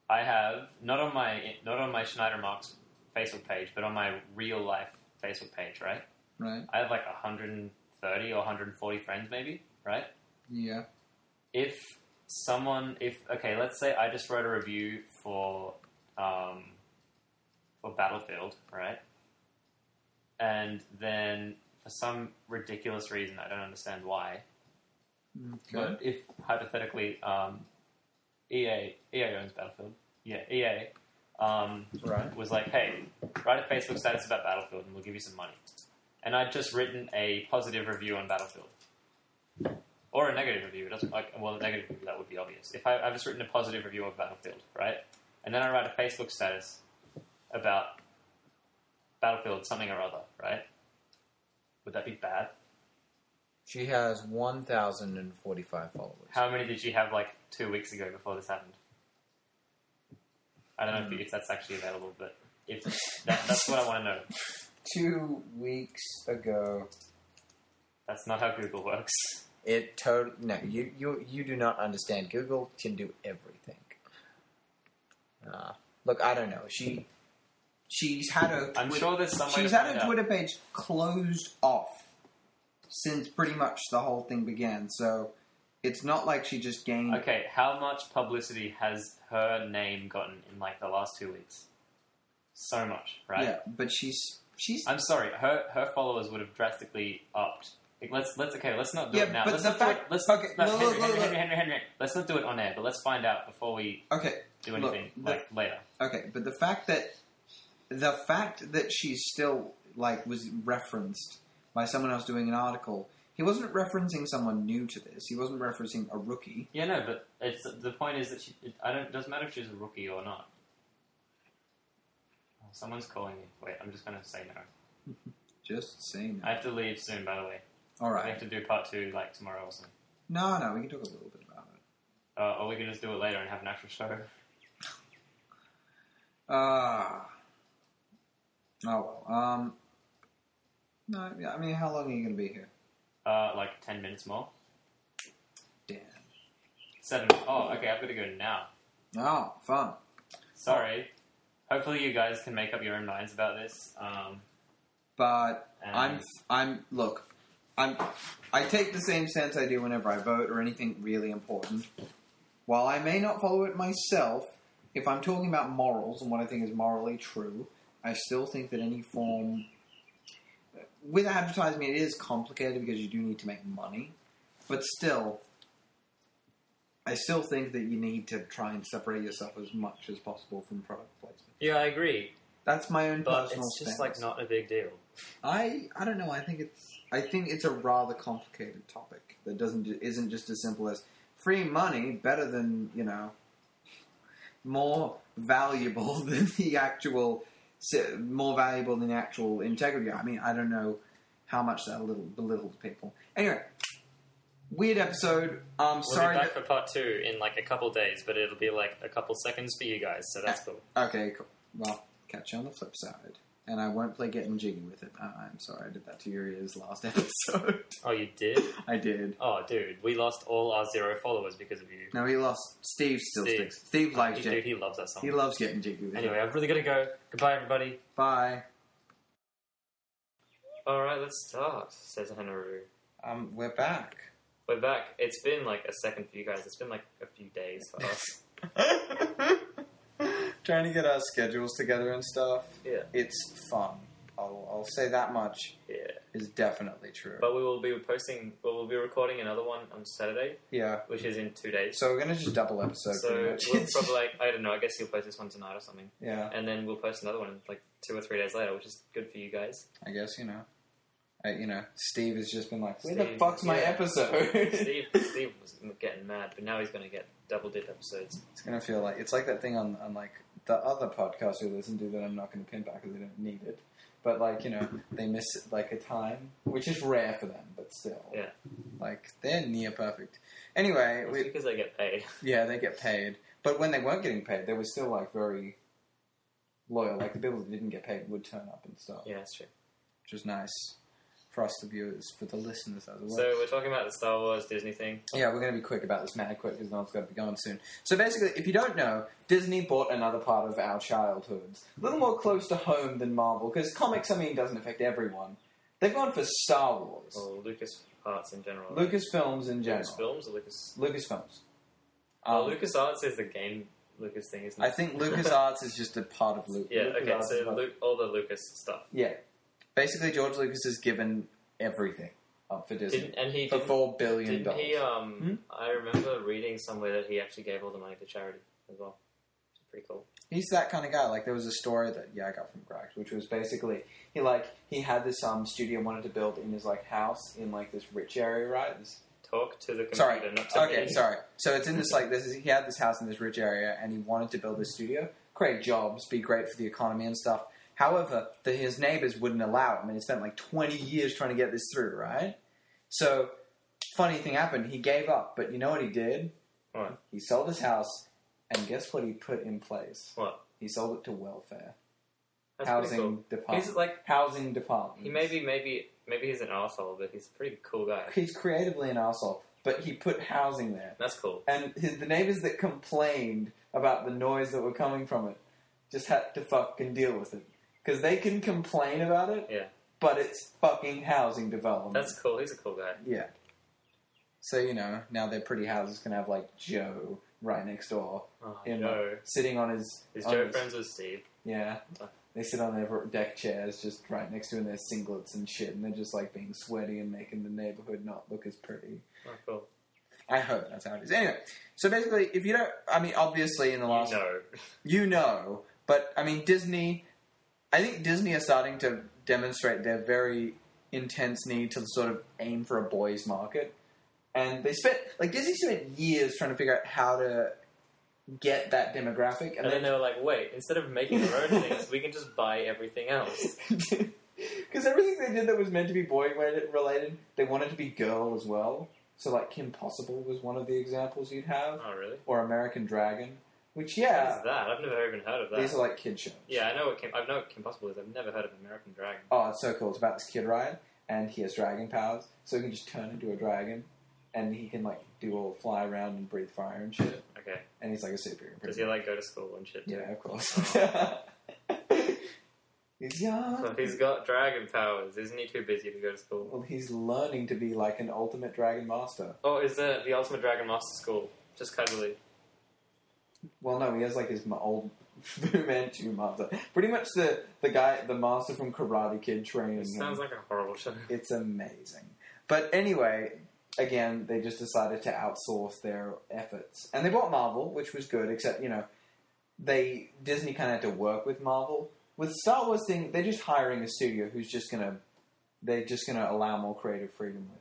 A: I have not on my not on my Schneider Marks Facebook page, but on my real life Facebook page, right?
B: Right.
A: I have like 130 or 140 friends, maybe, right?
B: Yeah.
A: If someone, if okay, let's say I just wrote a review for um, for Battlefield, right? And then for some ridiculous reason, I don't understand why,
B: Okay.
A: but if hypothetically um, EA EA owns Battlefield, yeah, EA um,
C: Right.
A: was like, hey, write a Facebook status about Battlefield and we'll give you some money. And I'd just written a positive review on Battlefield. Or a negative review. It doesn't like well a negative review, that would be obvious. If I, I've just written a positive review of Battlefield, right? And then I write a Facebook status about Battlefield something or other, right? Would that be bad?
C: She has 1,045 followers.
A: How many did you have like two weeks ago before this happened? I don't know if, hmm. if that's actually available, but if that, that's what I want to know. [LAUGHS]
C: Two weeks ago,
A: That's not how Google works.
C: It totally no. You you you do not understand. Google can do everything. Uh, look, I don't know. She
B: She's had a.
A: I'm
B: Twi-
A: sure there's some way
B: She's
A: to
B: had
A: find
B: a
A: out.
B: Twitter page closed off since pretty much the whole thing began. So it's not like she just gained.
A: Okay, how much publicity has her name gotten in like the last two weeks? So much, right?
B: Yeah, but she's she's.
A: I'm sorry, her her followers would have drastically upped. Like, let's let's okay, let's not do
B: Yeah,
A: it now.
B: but
A: let's
B: the
A: not
B: fact-
A: do it. Let's
B: okay,
A: no, Henry,
B: look,
A: Henry,
B: look.
A: Henry, Henry, Henry. Let's not do it on air, but let's find out before we
B: okay,
A: do anything
B: the-
A: like later.
B: okay, but the fact that the fact that she's still like was referenced by someone else doing an article. He wasn't referencing someone new to this. He wasn't referencing a rookie.
A: Yeah, no, but it's the point is that she. It, I don't. It doesn't matter if she's a rookie or not. Someone's calling me. Wait, I'm just gonna say no. [LAUGHS]
B: Just saying.
A: I have to leave soon, by the way.
B: All
A: We have to do part two like tomorrow or something.
B: No, no, we can talk a little bit about it.
A: Uh, or we can just do it later and have an actual show. [LAUGHS]
B: Ah. oh well. Um. No, yeah. I mean, how long are you going to be here?
A: Uh, like ten minutes more.
B: Damn.
A: Seven. Oh, okay. I've got to go now.
B: Oh, fun.
A: Sorry. Hopefully, you guys can make up your own minds about this. Um,
B: But I'm. I'm. Look. I'm. I take the same stance I do whenever I vote or anything really important. While I may not follow it myself, if I'm talking about morals and what I think is morally true, I still think that any form. With advertising, it is complicated because you do need to make money. But still, I still think that you need to try and separate yourself as much as possible from product placement.
A: Yeah, I agree,
B: That's my own
A: but
B: personal
A: it's just
B: stance.
A: like not a big deal.
B: I I don't know. I think it's I think it's a rather complicated topic that doesn't isn't just as simple as free money better than you know more valuable [LAUGHS] than the actual more valuable than the actual integrity. I mean, I don't know how much that little belittles people. Anyway, weird episode. Um,
A: We'll
B: sorry.
A: be back
B: that-
A: for part two in like a couple days, but it'll be like a couple seconds for you guys, so that's cool.
B: Okay, cool. Well, catch you on the flip side. And I won't play Getting Jiggy with it. Uh, I'm sorry, I did that to your ears last [LAUGHS] episode.
A: Oh, you did?
B: I did.
A: Oh, dude, we lost all our zero followers because of you.
B: No, he lost. Steve still
A: Steve.
B: sticks. Steve likes
A: He-
B: Jiggy.
A: dude, he loves that song.
B: He loves Getting Jiggy with
A: Anyway,
B: it.
A: I've really got to go. Goodbye, everybody.
B: Bye.
A: All right, let's start, says Hanaru.
B: Um, we're back.
A: We're back. It's been like a second for you guys. It's been like a few days for [LAUGHS] us. [LAUGHS]
B: Trying to get our schedules together and stuff.
A: Yeah.
B: It's fun. I'll, I'll say that much
A: yeah.
B: is definitely true.
A: But we will be posting, well, we'll be recording another one on Saturday,
B: yeah.
A: which is in two days.
B: So we're gonna just double episode.
A: So
B: much.
A: we'll probably [LAUGHS] like, I don't know, I guess you'll post this one tonight or something.
B: yeah.
A: And then we'll post another one like two or three days later, which is good for you guys.
B: I guess you know. I, you know, Steve has just been like, "Where the
A: Steve,
B: fuck's my
A: yeah.
B: episode?"
A: Steve, [LAUGHS] Steve was getting mad, but now he's going to get double dip episodes.
B: It's gonna feel like it's like that thing on, on like the other podcast we listen to that I'm not gonna pin back because they don't need it. But like you know, [LAUGHS] they miss like a time, which is rare for them, but still,
A: Yeah.
B: like they're near perfect. Anyway,
A: It's
B: we,
A: because they get paid. [LAUGHS]
B: yeah, they get paid, but when they weren't getting paid, they were still like very loyal. Like the people that didn't get paid would turn up and stuff,
A: Yeah, that's true.
B: which is nice for us, the viewers, for the listeners as well.
A: So we're talking about the Star Wars Disney thing.
B: Yeah, we're going to be quick about this, mad quick, because no one's got to be going soon. So basically, if you don't know, Disney bought another part of our childhoods. A little more close to home than Marvel, because comics, I mean, doesn't affect everyone. They've gone for Star Wars.
A: Or Lucas Arts in general.
B: Lucasfilms in general.
A: Lucas Films or Lucas.
B: Lucasfilms.
A: Oh,
B: Um,
A: Lucas Arts is the game Lucas thing, isn't it?
B: I think LucasArts is just a part of [LAUGHS] Lucas.
A: Yeah. Okay.
B: Is
A: So Lu- all the Lucas stuff.
B: yeah. Basically, George Lucas has given everything up for Disney.
A: Didn't and he
B: for
A: didn't,
B: four billion
A: didn't
B: dollars.
A: he? Um,
B: Hmm?
A: I remember reading somewhere that he actually gave all the money to charity as well. Pretty cool.
B: He's that kind of guy. Like there was a story that yeah I got from Greg, which was basically he like he had this um studio wanted to build in his like house in like this rich area, right? This,
A: Talk to the computer,
B: sorry,
A: not to
B: okay,
A: me.
B: sorry. So it's in this like this. Is, he had this house in this rich area, and he wanted to build this studio, create jobs, be great for the economy and stuff. However, the, his neighbors wouldn't allow him, and he spent like twenty years trying to get this through, right? So, funny thing happened. He gave up, but you know what he did?
A: What?
B: He sold his house, and guess what he put in place?
A: What?
B: He sold it to welfare.
A: That's
B: housing
A: cool.
B: department.
A: He's like
B: housing department.
A: he maybe maybe maybe he's an asshole, but he's a pretty cool guy.
B: he's creatively an asshole, but he put housing there,
A: That's cool.
B: and his, the neighbors that complained about the noise that were coming from it just had to fucking deal with it because they can complain about it,
A: Yeah.
B: but it's fucking housing development.
A: That's cool. He's a cool guy.
B: yeah. So you know now their pretty houses can have like Joe right next door,
A: Oh,
B: in
A: Joe.
B: sitting on his.
A: Is
B: on
A: Joe
B: his-
A: friends with Steve?
B: Yeah.
A: Oh.
B: They sit on their deck chairs just right next to in their singlets and shit, and they're just like being sweaty and making the neighborhood not look as pretty.
A: Oh, cool.
B: I hope that's how it is. Anyway, so basically, if you don't, I mean, obviously in the last,
A: You know.
B: you know, but I mean, Disney, I think Disney are starting to demonstrate their very intense need to sort of aim for a boys' market. And they spent, like, Disney spent years trying to figure out how to get that demographic.
A: And then they were like, wait, instead of making our own things, we can just buy everything else. [LAUGHS]
B: Because everything they did that was meant to be boy related, they wanted to be girl as well. So, like, Kim Possible was one of the examples you'd have,
A: Oh, really?
B: or American Dragon, which, yeah,
A: is that? I've never even heard of that.
B: these are like kid shows.
A: yeah, I know what Kim, I know what Kim Possible is. I've never heard of American Dragon.
B: Oh, it's so cool. It's about this kid, Ryan, And he has dragon powers, so he can just turn into a dragon, and he can, like, do all fly around and breathe fire and shit.
A: Okay.
B: And he's like a superhero.
A: Does he like go to school and shit? Too?
B: Yeah, of course. [LAUGHS] he's young.
A: So he's got dragon powers, isn't he too busy to go to school?
B: Well, he's learning to be like an ultimate dragon master.
A: Oh, is the the Ultimate Dragon Master School just casually?
B: Well, no, he has like his ma- old Fu Manchu master. Pretty much the, the guy, the master from Karate Kid training
A: It
B: him.
A: sounds like a horrible show. [LAUGHS]
B: It's amazing. But anyway, again, they just decided to outsource their efforts, and they bought Marvel, which was good. Except you know, they Disney kind of had to work with Marvel. With Star Wars thing, they're just hiring a studio who's just gonna they're just gonna allow more creative freedom with.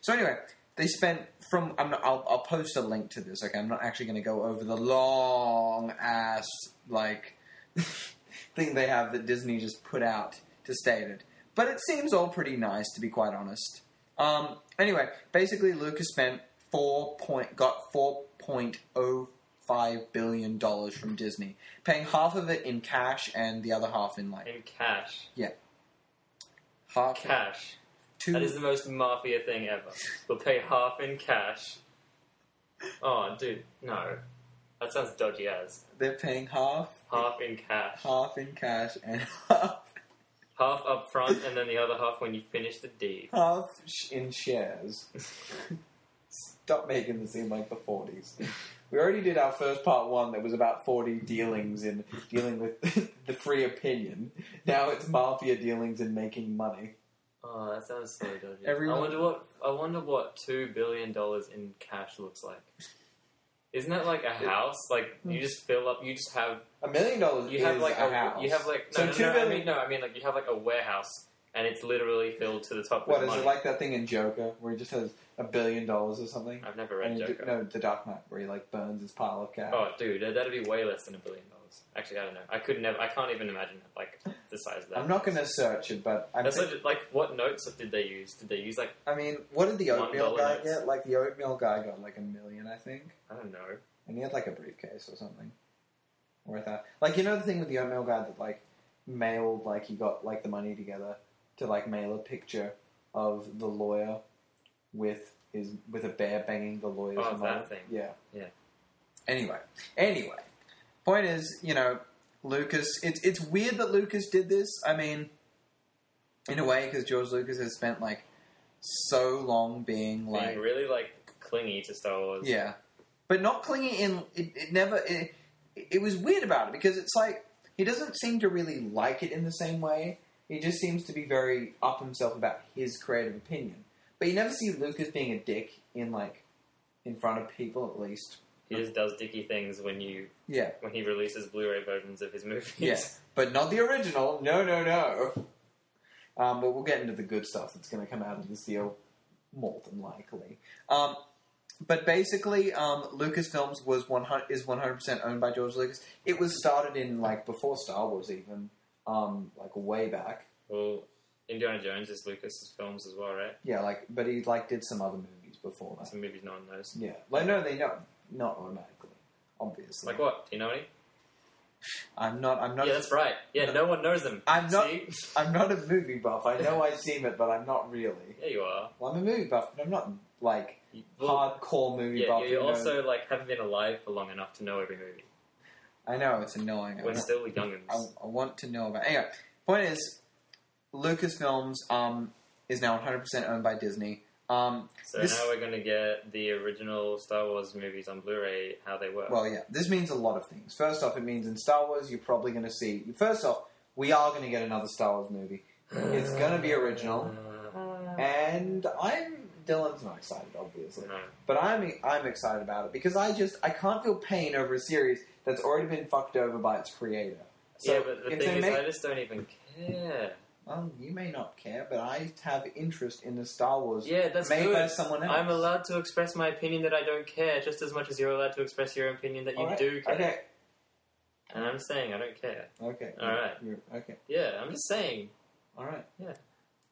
B: So anyway, they spent from I'm not, I'll, I'll post a link to this. Okay, I'm not actually going to go over the long ass like [LAUGHS] thing they have that Disney just put out to state it, but it seems all pretty nice to be quite honest. Um, anyway, basically, Lucas spent four point got four point oh five billion dollars from Disney, paying half of it in cash and the other half in like
A: In cash.
B: Yeah, half
A: Cash.
B: Two.
A: That is the most mafia thing ever. We'll pay half in cash. Oh, dude, no. That sounds dodgy as.
B: they're paying half
A: Half in cash.
B: half in cash and half [LAUGHS]
A: Half up front and then the other half when you finish the deed.
B: half sh- in shares. Stop making this seem like the 40s. We already did our first part one that was about 40 dealings in dealing with [LAUGHS] the free opinion. Now it's mafia dealings in making money.
A: Oh, that sounds so [LAUGHS] dodgy.
B: Everyone-
A: I wonder what I wonder what two billion dollars in cash looks like. Isn't that like a house? Like you just fill up. You just have
B: A million dollars
A: you
B: is
A: have like
B: a, house.
A: you have like
B: So
A: no, no,
B: two
A: no, I
B: billion-
A: mean no I mean like you have like a warehouse and it's literally filled to the top
B: What
A: with
B: is
A: money.
B: it like that thing in Joker where he just has a billion dollars or something?
A: I've never read
B: And you do-
A: Joker.
B: no, The Dark Knight where he like burns his pile of cash.
A: Oh, dude, that- that'd be way less than a billion Actually, I don't know. I could never. I can't even imagine like the size of that.
B: I'm not going to search it, but I'm
A: That's like, like what notes did they use? Did they use like
B: I mean, what did the
A: One
B: oatmeal
A: dollar
B: guy
A: notes.
B: get? Like the oatmeal guy got like a million, I think.
A: I don't know.
B: And he had like a briefcase or something. Worth that. Like you know the thing with the oatmeal guy that like mailed like he got like the money together to like mail a picture of the lawyer with his with a bear banging the lawyer's
A: Oh,
B: mother.
A: that thing.
B: Yeah.
A: Yeah.
B: Anyway. Anyway. Point is, you know, Lucas it's it's weird that Lucas did this. I mean in a way because George Lucas has spent like so long being like
A: Being really like clingy to Star Wars.
B: yeah, but not clingy in. It, it never. It, it was weird about it because it's like he doesn't seem to really like it in the same way. He just seems to be very up himself about his creative opinion. But you never see Lucas being a dick in like in front of people at least.
A: He just does dicky things when you
B: Yeah,
A: when he releases Blu-ray versions of his movies.
B: yeah, but not the original. No, no, no. Um, but we'll get into the good stuff that's going to come out of this deal more than likely. Um, but basically, um, Lucasfilms was one hundred is one hundred percent owned by George Lucas. It was started in like before Star Wars even, um, like way back.
A: Well, Indiana Jones is Lucas's films as well, right?
B: Yeah, like but he like did some other movies before that.
A: Some movies no one knows.
B: Yeah, like no, they know not automatically, obviously.
A: Like what? Do you know any?
B: I'm not. I'm not.
A: yeah, that's right. Yeah, no one knows them.
B: I'm not-
A: See? [LAUGHS]
B: I'm not a movie buff. I know I've seen it, but I'm not really.
A: Yeah, you are.
B: Well, I'm a movie buff, but I'm not like
A: You- well,
B: hardcore movie
A: yeah,
B: buff.
A: you
B: who knows-
A: also like haven't been alive for long enough to know every movie.
B: I know it's annoying. I
A: We're
B: want-
A: still youngins.
B: I, I want to know about. Anyway, point is, Lucasfilms um, is now 100 percent owned by Disney. Um,
A: So
B: This-
A: now we're going to get the original Star Wars movies on Blu-ray, how they work.
B: well, yeah, this means a lot of things. First off, it means in Star Wars you're probably going to see. First off, we are going to get another Star Wars movie. It's going to be original, and I'm Dylan's not excited, obviously.
A: no.
B: But I'm I'm excited about it because I just I can't feel pain over a series that's already been fucked over by its creator. So
A: yeah, but the thing is,
B: make,
A: I just don't even care.
B: Well, you may not care, but I have interest in the Star Wars
A: Yeah, that's
B: made
A: good.
B: by someone else.
A: I'm allowed to express my opinion that I don't care just as much as you're allowed to express your opinion that you
B: All right.
A: do care.
B: Okay,
A: And I'm saying I don't care.
B: okay,
A: All right.
B: You're, okay,
A: Yeah, I'm just saying.
B: all right.
A: Yeah.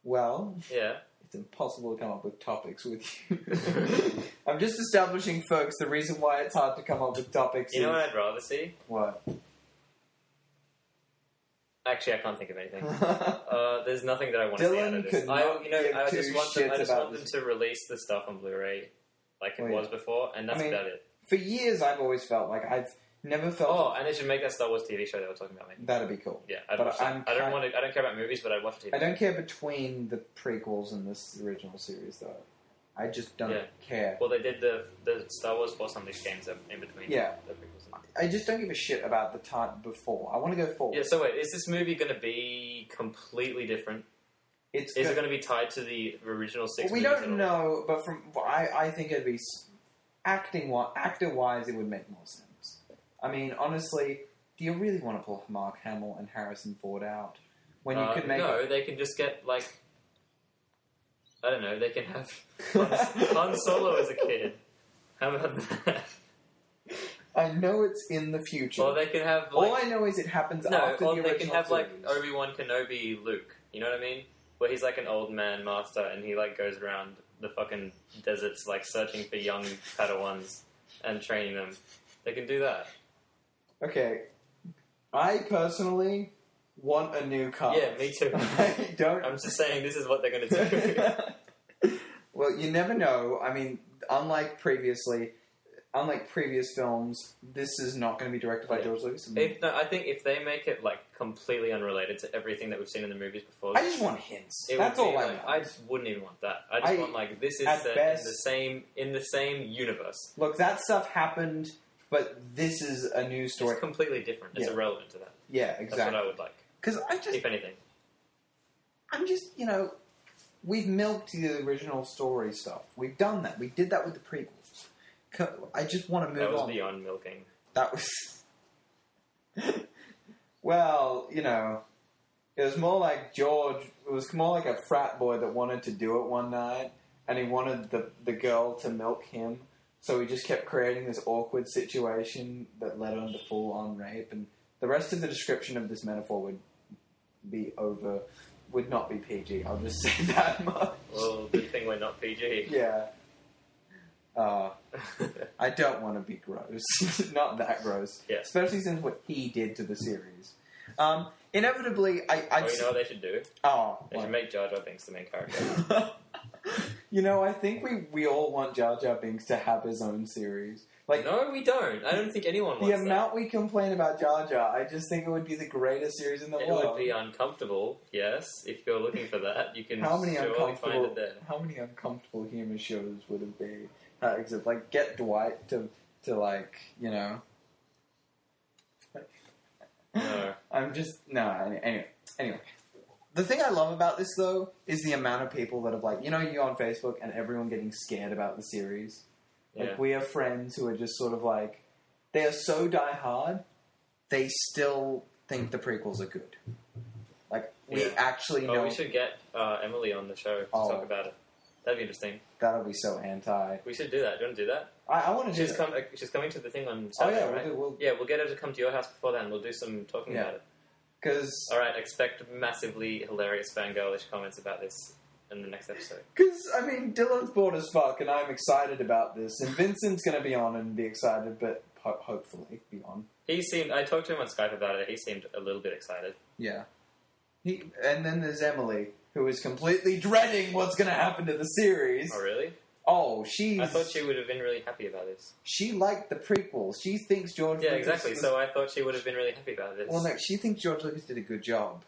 B: Well,
A: Yeah.
B: it's impossible to come up with topics with you. [LAUGHS] I'm just establishing, folks, the reason why it's hard to come up with topics.
A: You know
B: is
A: what I'd rather see?
B: what?
A: Actually, I can't think of anything. [LAUGHS] Uh, there's nothing that I want to see
B: Dylan
A: out of this.
B: could
A: I,
B: not
A: you know,
B: give
A: I
B: two
A: just want them. I just
B: about
A: want them
B: this.
A: to release the stuff on Blu-ray like it
B: Oh, yeah.
A: was before, and that's
B: I mean,
A: about it.
B: For years, I've always felt like I've never felt
A: Oh, and they should make that Star Wars TV show they were talking about making.
B: that'd be cool.
A: Yeah, I'd
B: But
A: watch.
B: I'm
A: I don't
B: kind-
A: want to. I don't care about movies, but I'd watch a TV.
B: I don't care between the prequels and this original series, though. I just don't
A: Yeah.
B: care.
A: Well, they did the the Star Wars Force Unleashed games in between.
B: Yeah.
A: the prequels.
B: I just don't give a shit about the time before. I want to go forward.
A: Yeah. So wait, is this movie going to be completely different?
B: It's
A: Is it going to be tied to the original six?
B: we
A: movies at
B: don't
A: all?
B: know, but from I, I think it'd be acting actor wise, it would make more sense. I mean, honestly, do you really want to pull Mark Hamill and Harrison Ford out when you
A: Uh,
B: could make
A: no, they can just get like I don't know. They can have [LAUGHS] Han, Han Solo as a kid. How about that?
B: I know it's in the future.
A: Or they can have like
B: All I know is it happens
A: no,
B: after
A: or
B: the
A: they
B: original
A: can have like
B: series.
A: Obi Wan Kenobi Luke. You know what I mean? Where he's like an old man master and he like goes around the fucking deserts like searching for young Padawans and training them. They can do that.
B: Okay, I personally want a new car.
A: Yeah, me too. [LAUGHS]
B: I don't.
A: I'm just saying this is what they're going to do. [LAUGHS]
B: well, you never know. I mean, unlike previously, unlike previous films, this is not going to be directed by. George Lucas.
A: if, no, I think if they make it like completely unrelated to everything that we've seen in the movies before,
B: I just want hints.
A: It
B: That's
A: would
B: all
A: be
B: I
A: like,
B: want.
A: I just wouldn't even want that. I just
B: I-
A: want like this is
B: at
A: set
B: best-
A: in the same in the same universe.
B: Look, that stuff happened, but this is a new story.
A: It's completely different. It's
B: Yeah.
A: irrelevant to that.
B: Yeah, exactly.
A: That's what. I would like,
B: Because I just,
A: if anything.
B: I'm just, you know, we've milked the original story stuff. We've done that. We did that with the prequels. Co- I just want to move
A: That was
B: on.
A: beyond milking.
B: That was. [LAUGHS] well, you know, it was more like George. It was more like a frat boy that wanted to do it one night, and he wanted the the girl to milk him. So he just kept creating this awkward situation that led on to full on rape, and the rest of the description of this metaphor would be over. Would not be PG. I'll just [LAUGHS] say that much.
A: Well, good thing we're not PG.
B: Yeah. Uh, [LAUGHS] I don't want to be gross. [LAUGHS] Not that gross.
A: Yeah.
B: Especially since what he did to the series. Um, inevitably, I. I'd
A: oh, you know what they should do?
B: oh,
A: They
B: what?
A: should make Jar Jar Binks the main character. [LAUGHS]
B: you know, I think we, we all want Jar Jar Binks to have his own series. Like,
A: no, we don't. I don't think anyone
B: the
A: wants
B: amount we complain about Jar Jar, I just think it would be the greatest series in the
A: that. It
B: world.
A: would be uncomfortable, yes. If you're looking for that, you can
B: how many
A: surely find
B: uncomfortable
A: it there.
B: how many uncomfortable humor shows would it be? Exist? Like get Dwight to to like you know.
A: No.
B: I'm just no. Anyway, anyway, the thing I love about this though is the amount of people that have like you know you on Facebook and everyone getting scared about the series. Like
A: Yeah.
B: we have friends who are just sort of like they are so die hard, they still think the prequels are good. Like we
A: Yeah.
B: actually
A: Oh,
B: know
A: we should get uh, Emily on the show to
B: Oh.
A: talk about it. That'd be interesting.
B: that'll be so anti.
A: We should do that. Do you want to do that?
B: I, I want to do
A: She's
B: that.
A: come. uh, She's coming to the thing on
B: Oh yeah,
A: right?
B: we'll do. We'll,
A: Yeah, we'll get her to come to your house before then. We'll do some talking
B: Yeah.
A: about it.
B: Because
A: All right, expect massively hilarious fangirlish comments about this in the next episode.
B: Because, I mean, Dylan's bored as fuck, and I'm excited about this. And Vincent's going to be on and be excited, but ho- hopefully be on.
A: He seemed. I talked to him on Skype about it. He seemed a little bit excited.
B: Yeah. He, and then there's Emily, who is completely dreading what's going to happen to the series.
A: Oh, really?
B: Oh, she.
A: I thought she would have been really happy about this.
B: She liked the prequels. She thinks George
A: Yeah,
B: Lucas
A: exactly.
B: was-
A: So I thought she would have been really happy about this.
B: Well, no, she thinks George Lucas did a good job.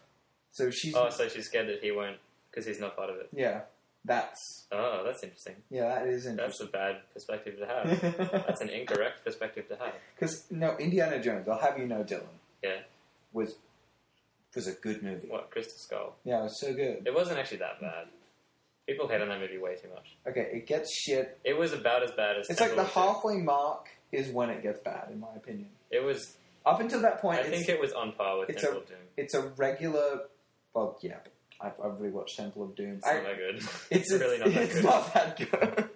B: So she's.
A: Oh, so she's scared that he won't because he's not part of it.
B: Yeah. That's.
A: Oh, that's interesting.
B: Yeah, that is interesting.
A: That's a bad perspective to have. [LAUGHS] That's an incorrect perspective to have.
B: Because, no, Indiana Jones, I'll have you know, Dylan,
A: Yeah.
B: was was a good movie.
A: What Crystal Skull?
B: Yeah, it was so good.
A: It wasn't actually that bad. People hate on that movie way too much.
B: Okay, it gets shit.
A: It was about as bad as.
B: It's like
A: Temple
B: the
A: of
B: halfway mark is when it gets bad, in my opinion.
A: It was.
B: Up until that point,
A: I
B: it's,
A: think it was on par with
B: it's
A: Temple
B: a-
A: of Doom.
B: it's a regular. Well, yeah, I've, I've rewatched Temple of Doom.
A: It's
B: I-
A: not that good.
B: it's, [LAUGHS]
A: really not that
B: it's
A: good.
B: not that good.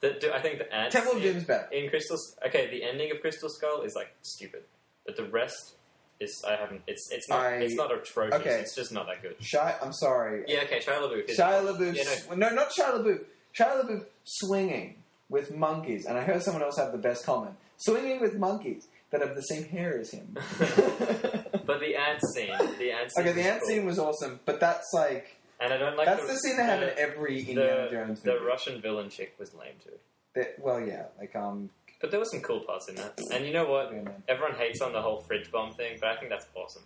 A: The, do- I think the ant
B: Temple of Doom is better.
A: in Crystal. S- Okay, the ending of Crystal Skull is like stupid, but the rest is I haven't. It's it's not.
B: I-
A: it's not atrocious.
B: okay.
A: It's just not that good.
B: Shia, I'm sorry.
A: Yeah. Okay. Shia LaBeouf. Is,
B: Shia LaBeouf.
A: Yeah,
B: sw- no, not Shia LaBeouf. Shia LaBeouf swinging with monkeys, and I heard someone else have the best comment: swinging with monkeys that have the same hair as him. [LAUGHS]
A: But the ant scene. The ant scene.
B: okay, the
A: was
B: ant
A: cool.
B: scene was awesome, but that's like
A: And I don't like
B: that's
A: the,
B: the scene they have in every Indiana
A: the,
B: Jones
A: the
B: movie.
A: Russian villain chick was lame too.
B: That- well, yeah, like um,
A: But there were some cool parts in that. And you know what?
B: yeah.
A: Everyone hates on the whole fridge bomb thing, but I think that's awesome.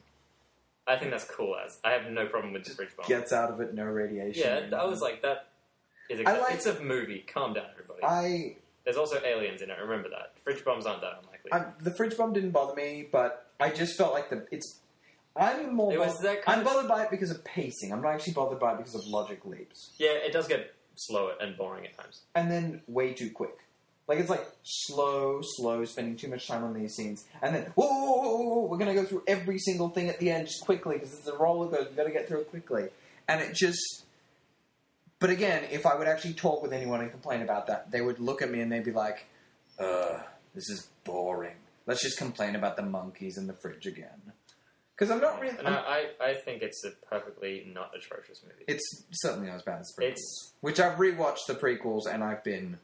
A: I think that's cool as. I have no problem with the fridge bomb.
B: gets out of it, no radiation.
A: Yeah, I was like, that is a,
B: I like-
A: it's a movie. Calm down, everybody.
B: I,
A: There's also aliens in it. Remember that. Fridge bombs aren't that unlikely.
B: I the fridge bomb didn't bother me, but I just felt like the it's. I'm more.
A: It was
B: bothered-
A: that
B: I'm
A: of-
B: bothered by it because of pacing. I'm not actually bothered by it because of logic leaps.
A: Yeah, it does get slow and boring at times.
B: and then way too quick. Like it's like slow, slow, spending too much time on these scenes, and then whoa, whoa, whoa, whoa, whoa, we're gonna go through every single thing at the end just quickly because it's a roller coaster. We've got to get through it quickly, and it just. But again, if I would actually talk with anyone and complain about that, they would look at me and they'd be like, "Uh, this is boring. Let's just complain about the monkeys in the fridge again." Because I'm not really.
A: And I, I, I think it's a perfectly not atrocious movie.
B: It's certainly not as bad as the prequels.
A: It's
B: Which I've rewatched the prequels and I've been.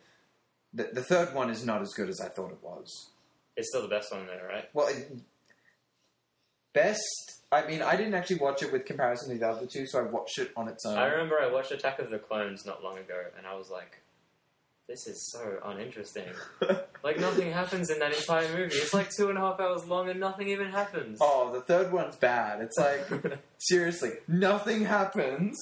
B: The, the third one is not as good as I thought it was.
A: it's still the best one there, right?
B: Well, it, best. I mean, I didn't actually watch it with comparison to the other two, so I watched it on its own.
A: I remember I watched Attack of the Clones not long ago, and I was like, "This is so uninteresting. [LAUGHS] like nothing happens in that entire movie. It's like two and a half hours long, and nothing even happens."
B: oh, the third one's bad. It's like [LAUGHS] seriously, nothing happens.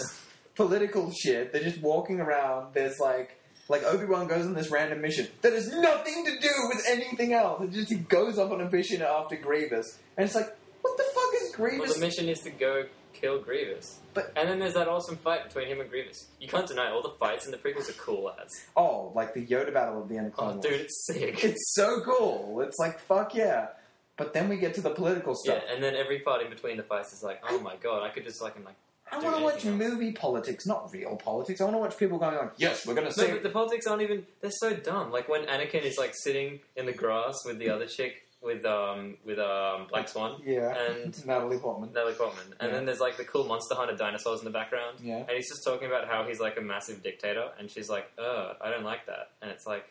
B: Political shit. They're just walking around. There's like. Like Obi Wan goes on this random mission that has nothing to do with anything else. It just he goes off on a mission after Grievous, and it's like, what the fuck is Grievous?
A: well, the mission is to go kill Grievous.
B: But-
A: and then there's that awesome fight between him and Grievous. You can't deny all the fights in the prequels are cool as.
B: Oh, like the Yoda battle at the end of oh, Clone
A: Oh,
B: Wars.
A: dude, it's sick.
B: It's so cool. It's like fuck yeah. But then we get to the political stuff.
A: yeah, and then every part in between the fights is like, oh my god, I could just like, like
B: I want to watch
A: else.
B: movie politics, not real politics. I want to watch people going like, "Yes, we're going to
A: No,
B: save."
A: but the politics aren't even. They're so dumb. Like when Anakin is like sitting in the grass with the other chick with um with um Black Swan
B: yeah,
A: and [LAUGHS]
B: Natalie Portman.
A: Natalie Portman, and
B: Yeah.
A: then there's like the cool Monster Hunter dinosaurs in the background,
B: Yeah,
A: and he's just talking about how he's like a massive dictator, and she's like, "Uh, I don't like that," and it's like,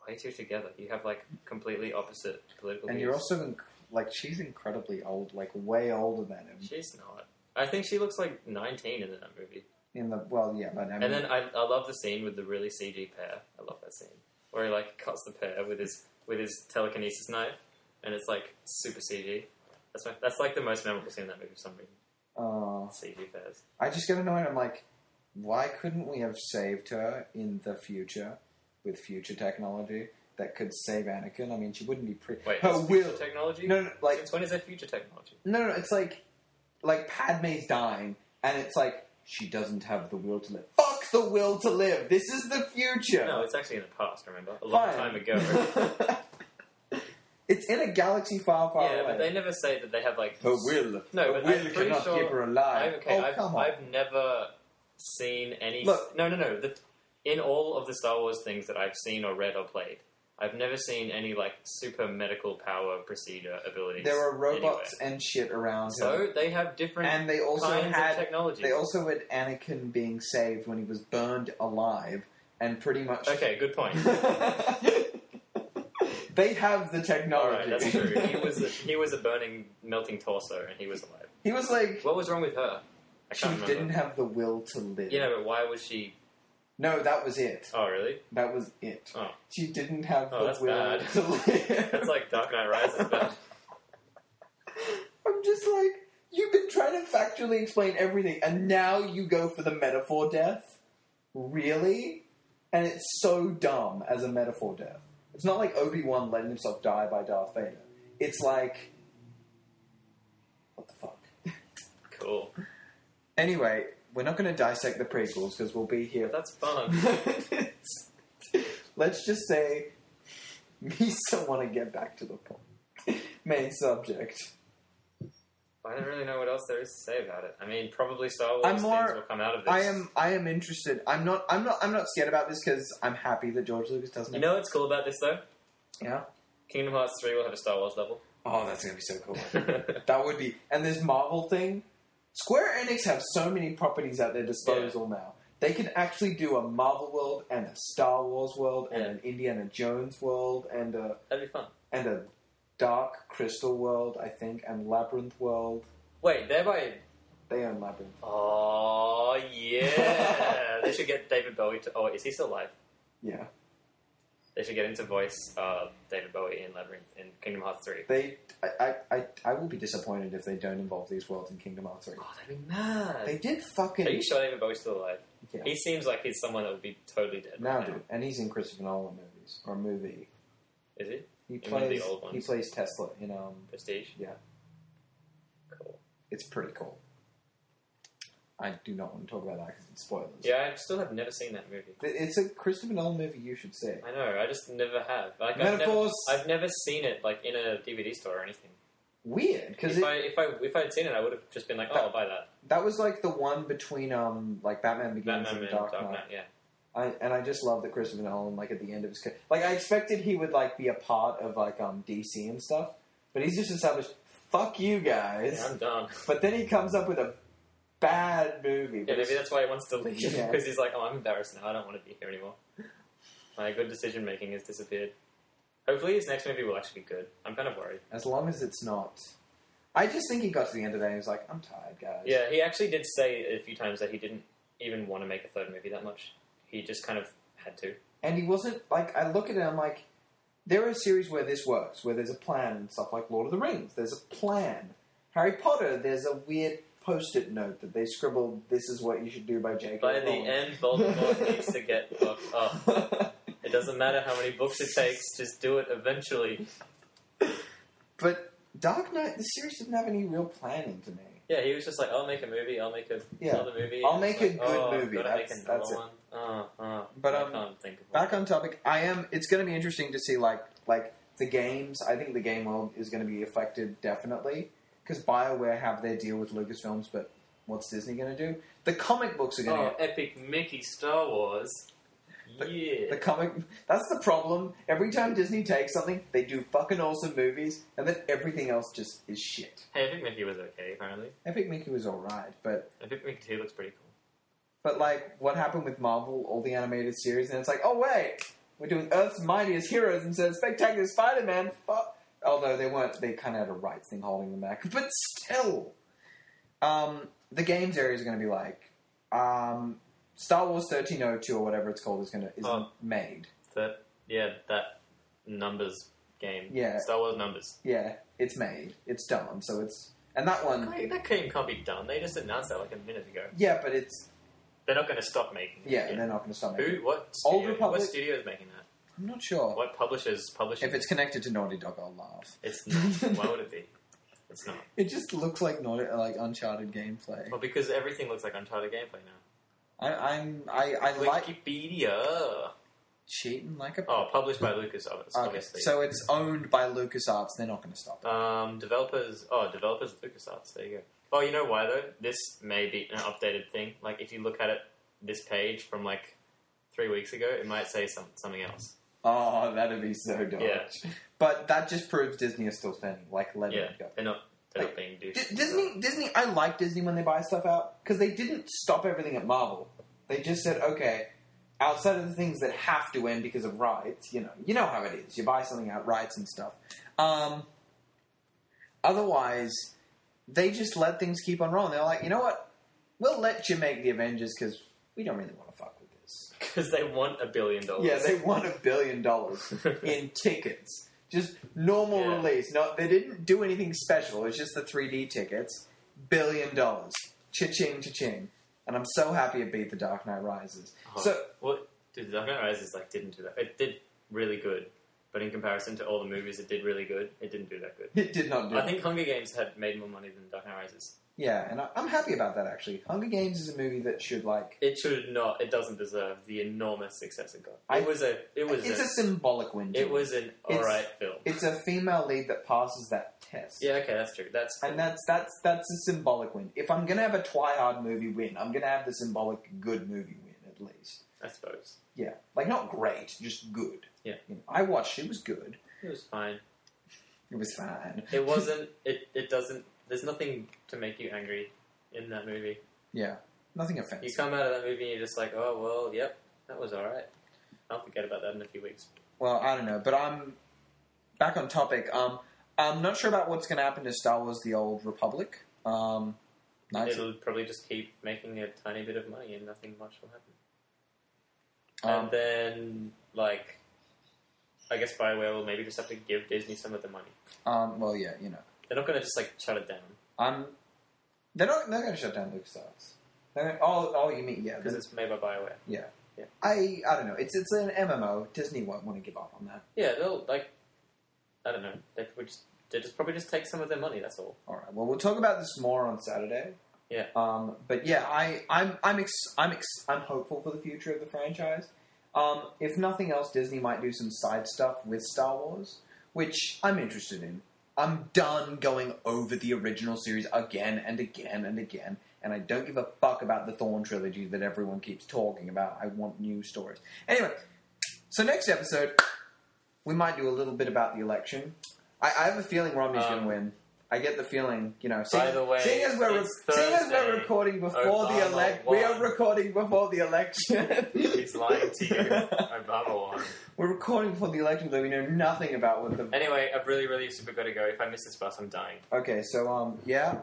A: why are you two together? You have like completely opposite political
B: and
A: views.
B: you're also inc- like she's incredibly old, like way older than him.
A: She's not. I think she looks like 19 in that movie.
B: In the well, yeah, but I mean,
A: And then I, I love the scene with the really CG pear. I love that scene where he like cuts the pear with his with his telekinesis knife, and it's like super CG. That's my, that's like the most memorable scene in that movie for some reason.
B: uh,
A: CG pears.
B: I just get annoyed. I'm like, why couldn't we have saved her in the future with future technology that could save Anakin? I mean, she wouldn't be pre.
A: Wait,
B: her
A: is future
B: will.
A: technology?
B: No, no, like
A: Since when is that future technology?
B: No, no, it's like like Padme's dying, and it's like she doesn't have the will to live. Fuck the will to live. This is the future.
A: No, it's actually in the past. Remember, a long
B: Fine.
A: time ago. [LAUGHS]
B: it's in a galaxy far, far
A: yeah,
B: away.
A: but they never say that they have like.
B: her will.
A: No,
B: her
A: but
B: will
A: I'm pretty
B: cannot
A: sure-
B: keep her alive.
A: I, okay,
B: oh,
A: I've,
B: come on.
A: I've never seen any.
B: Look.
A: no, no, no. The, in all of the Star Wars things that I've seen or read or played, I've never seen any like super medical power procedure abilities.
B: there are robots
A: anywhere.
B: and shit around
A: So they have different
B: and they also
A: kinds
B: had
A: technology.
B: they also had Anakin being saved when he was burned alive, and pretty much
A: okay, good point. [LAUGHS]
B: they have the technology.
A: right, that's true. He [LAUGHS] was a, he was a burning, melting torso, and he was alive.
B: he was like
A: What was wrong with her?
B: She
A: remember.
B: didn't have the will to live.
A: You know, but why was she?
B: No, that was it.
A: Oh, really?
B: That was it.
A: Oh.
B: She didn't have
A: Oh,
B: the
A: that's
B: will
A: bad.
B: to live.
A: That's like Dark Knight Rises. But [LAUGHS]
B: I'm just like, you've been trying to factually explain everything, and now you go for the metaphor death? Really? And it's so dumb as a metaphor death. It's not like Obi Wan letting himself die by Darth Vader. It's like, what the fuck?
A: cool.
B: Anyway, we're not going to dissect the prequels because we'll be here.
A: That's fun. [LAUGHS]
B: Let's just say, me [LAUGHS] still want to get back to the point. Main subject.
A: I don't really know what else there is to say about it. I mean, probably Star Wars
B: I'm more-
A: things will come out of this.
B: I am I am interested. I'm not I'm not I'm not scared about this because I'm happy that George Lucas doesn't.
A: You know what's cool about this though?
B: Yeah.
A: Kingdom Hearts 3 will have a Star Wars level.
B: Oh, that's gonna be so cool. [LAUGHS] that would be. And this Marvel thing, Square Enix have so many properties at their disposal now. They can actually do a Marvel world and a Star Wars world and
A: Yeah.
B: an Indiana Jones world and a
A: That'd be fun.
B: and a Dark Crystal world, I think, and Labyrinth world.
A: Wait, they're by.
B: They own Labyrinth.
A: Oh, yeah. [LAUGHS] they should get David Bowie to. Oh, is he still alive?
B: Yeah.
A: They should get him to voice uh, David Bowie in Labyrinth in Kingdom Hearts 3.
B: They, I, I, I, I will be disappointed if they don't involve these worlds in Kingdom Hearts 3.
A: Oh, that'd be mad.
B: They did fucking.
A: Are you sure David Bowie's still alive?
B: Yeah.
A: He seems like he's someone that would be totally dead
B: Now,
A: right now.
B: dude, and he's in Christopher Nolan movies or movie.
A: Is he?
B: He
A: In one of the
B: plays.
A: old ones.
B: He plays Tesla in um.
A: Prestige? Yeah. Cool.
B: It's pretty cool. I do not want to talk about that because it's spoilers.
A: Yeah, I still have never seen that movie.
B: It's a Christopher Nolan movie you should see.
A: I know. I just never have. Like, I've never,
B: Metaphors.
A: I've never seen it like in a DVD store or anything.
B: Weird because
A: If I if I if I had seen it, I would have just been like, oh, I'll buy that.
B: that was like the one between um like Batman Begins
A: Batman
B: and
A: and
B: Dark Knight.
A: Knight. Yeah.
B: I, and I just love that Christopher Nolan, like at the end of his ca- like, I expected he would like be a part of like um DC and stuff, but he's just established, fuck you guys.
A: Yeah, I'm done.
B: But then he comes up with a bad movie.
A: Yeah, maybe that's why he wants to leave [LAUGHS]
B: Yeah.
A: because he's like, oh, I'm embarrassed now. I don't want to be here anymore. [LAUGHS] My good decision making has disappeared. Hopefully, his next movie will actually be good. I'm kind of worried.
B: as long as it's not. I just think he got to the end of day and he was like, I'm tired, guys.
A: Yeah, he actually did say a few times that he didn't even want to make a third movie that much. He just kind of had to.
B: And he wasn't like I look at it, I'm like, there are series where this works, where there's a plan and stuff like Lord of the Rings. There's a plan. Harry Potter, there's a weird post-it note that they scribbled. This is what you should do by J.K.
A: By the end, Voldemort needs to get fucked up. [LAUGHS] It doesn't matter how many books it takes, just do it eventually.
B: but Dark Knight, the series didn't have any real planning to me.
A: Yeah, he was just like, I'll make a movie, I'll make a,
B: Yeah.
A: another movie.
B: I'll
A: And
B: make a
A: like,
B: good
A: oh,
B: movie,
A: Gotta
B: that's-
A: make another
B: that's it.
A: one. Oh, oh,
B: But,
A: I
B: um,
A: can't think of one.
B: Back on topic, I am. It's going to be interesting to see like like the games. I think the game world is going to be affected definitely because Bioware have their deal with Lucasfilms, but what's Disney going to do? The comic books are going to.
A: Oh, epic Mickey Star Wars.
B: The-
A: yeah.
B: The comic. That's the problem. Every time Disney takes something, they do fucking awesome movies, and then everything else just is shit.
A: hey, Epic Mickey was okay, apparently.
B: Epic Mickey was alright, but
A: Epic Mickey 2 looks pretty cool.
B: but like what happened with Marvel, all the animated series, and it's like, oh wait, we're doing Earth's Mightiest Heroes instead of Spectacular Spider-Man. Fuck. Although they weren't, they kind of had a rights thing holding them back, [LAUGHS] but still, um, the games area is going to be like, um, Star Wars thirteen oh two or whatever it's called is going to is
A: Oh.
B: made.
A: That, yeah, that numbers game.
B: Yeah.
A: Star Wars numbers.
B: Yeah, it's made. It's done. So it's and that one.
A: That game can't be done. They just announced that like a minute ago.
B: Yeah, but it's
A: They're not going to stop making it.
B: yeah. They're not going to stop making. it.
A: Who? What
B: Old
A: studio?
B: Republic-
A: What studio is making that?
B: I'm not sure.
A: What publishers publishing?
B: If it's connected to Naughty Dog, I'll laugh.
A: It's not. [LAUGHS] Why would it be? It's not.
B: It just looks like Naughty, like Uncharted gameplay.
A: Well, because everything looks like Uncharted gameplay now.
B: I, I'm I, I like
A: Wikipedia.
B: cheating like a.
A: Oh, published by Lucas, ob-
B: okay,
A: obviously.
B: so it's owned by LucasArts. They're not going to stop it.
A: Um, developers. Oh, developers. LucasArts. There you go. Oh, you know why though? This may be an updated thing. Like if you look at it, this page from like three weeks ago, it might say some, something else.
B: Oh, that'd be so dodge.
A: Yeah.
B: But that just proves Disney is still spending. Like, let
A: Yeah,
B: it go.
A: they're not. They're
B: Like,
A: not being douche.
B: D- Disney, Disney. I like Disney when they buy stuff out because they didn't stop everything at Marvel. They just said, okay, outside of the things that have to end because of rights, you know, you know how it is. You buy something out, rights and stuff. Um, otherwise, they just let things keep on rolling. They're like, you know what? We'll let you make the Avengers because we don't really want to fuck with this.
A: Because they want a billion dollars.
B: Yeah, they won a billion dollars [LAUGHS] in tickets. Just normal
A: Yeah.
B: release. No, they didn't do anything special. It's just the 3D tickets. Billion dollars. Cha-ching, cha-ching. And I'm so happy it beat The Dark Knight Rises.
A: Oh,
B: So,
A: what? Dude, The Dark Knight Rises like didn't do that. It did really good, but in comparison to all the movies it did really good, it didn't do that good.
B: it did not do
A: I think Hunger Games had made more money than Dark Knight Rises.
B: Yeah, and I, I'm happy about that, actually. Hunger Games is a movie that should, like...
A: It should not. It doesn't deserve the enormous success it got.
B: I-
A: It was a. It was.
B: It's
A: a,
B: a symbolic win. to
A: it was an alright film.
B: It's a female lead that passes that test.
A: Yeah. Okay, that's true. That's.
B: And that's that's that's a symbolic win. If I'm gonna have a Twihard movie win, I'm gonna have the symbolic good movie win at least.
A: I suppose
B: Yeah, like not great, just good.
A: Yeah.
B: You know, I watched. It was good.
A: it was fine.
B: It was fine.
A: It wasn't. it. It doesn't. There's nothing to make you angry in that movie.
B: Yeah, nothing offensive.
A: You come out of that movie and you're just like, oh well, yep, that was alright. I'll forget about that in a few weeks.
B: Well, I don't know, but I'm back on topic. Um, I'm not sure about what's gonna happen to Star Wars: The Old Republic. Um,
A: It'll probably just keep making a tiny bit of money and nothing much will happen.
B: um,
A: and then, like, I guess Bioware will maybe just have to give Disney some of the money.
B: um, well, yeah, you know,
A: They're not going to just like shut it down
B: I'm. They're not. They're gonna shut down LucasArts. They're gonna, oh, oh, you mean yeah?
A: because it's made by Bioware.
B: Yeah.
A: Yeah.
B: I I don't know. It's it's an MMO. Disney won't want to give up on that.
A: Yeah, they'll like. I don't know. They would just they just probably just take some of their money. That's all.
B: All right. Well, we'll talk about this more on Saturday.
A: Yeah.
B: Um, but yeah, I, I'm, I'm, ex- I'm, ex- I'm hopeful for the future of the franchise. Um, if nothing else, Disney might do some side stuff with Star Wars, which I'm interested in. I'm done going over the original series again and again and again, and I don't give a fuck about the Thrawn trilogy that everyone keeps talking about. I want new stories. Anyway, so next episode, we might do a little bit about the election. I, I have a feeling Romney's going
A: Um,
B: to win. I get the feeling, you know. Seeing,
A: By the way,
B: seeing as we're
A: it's
B: seeing as we're recording before the
A: Obama
B: elect, we are recording before the election.
A: He's lying to you. [LAUGHS] Obama won.
B: we're recording before the election, though we know nothing about what the.
A: Anyway, I've really, really super got to go. If I miss this bus, I'm dying.
B: Okay, so um, yeah,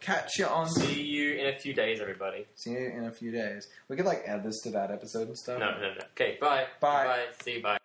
B: catch you on.
A: See you in a few days, everybody.
B: See you in a few days. We could like add this to that episode and stuff.
A: No, no, no. Okay, bye.
B: Bye.
A: Bye. See you. Bye.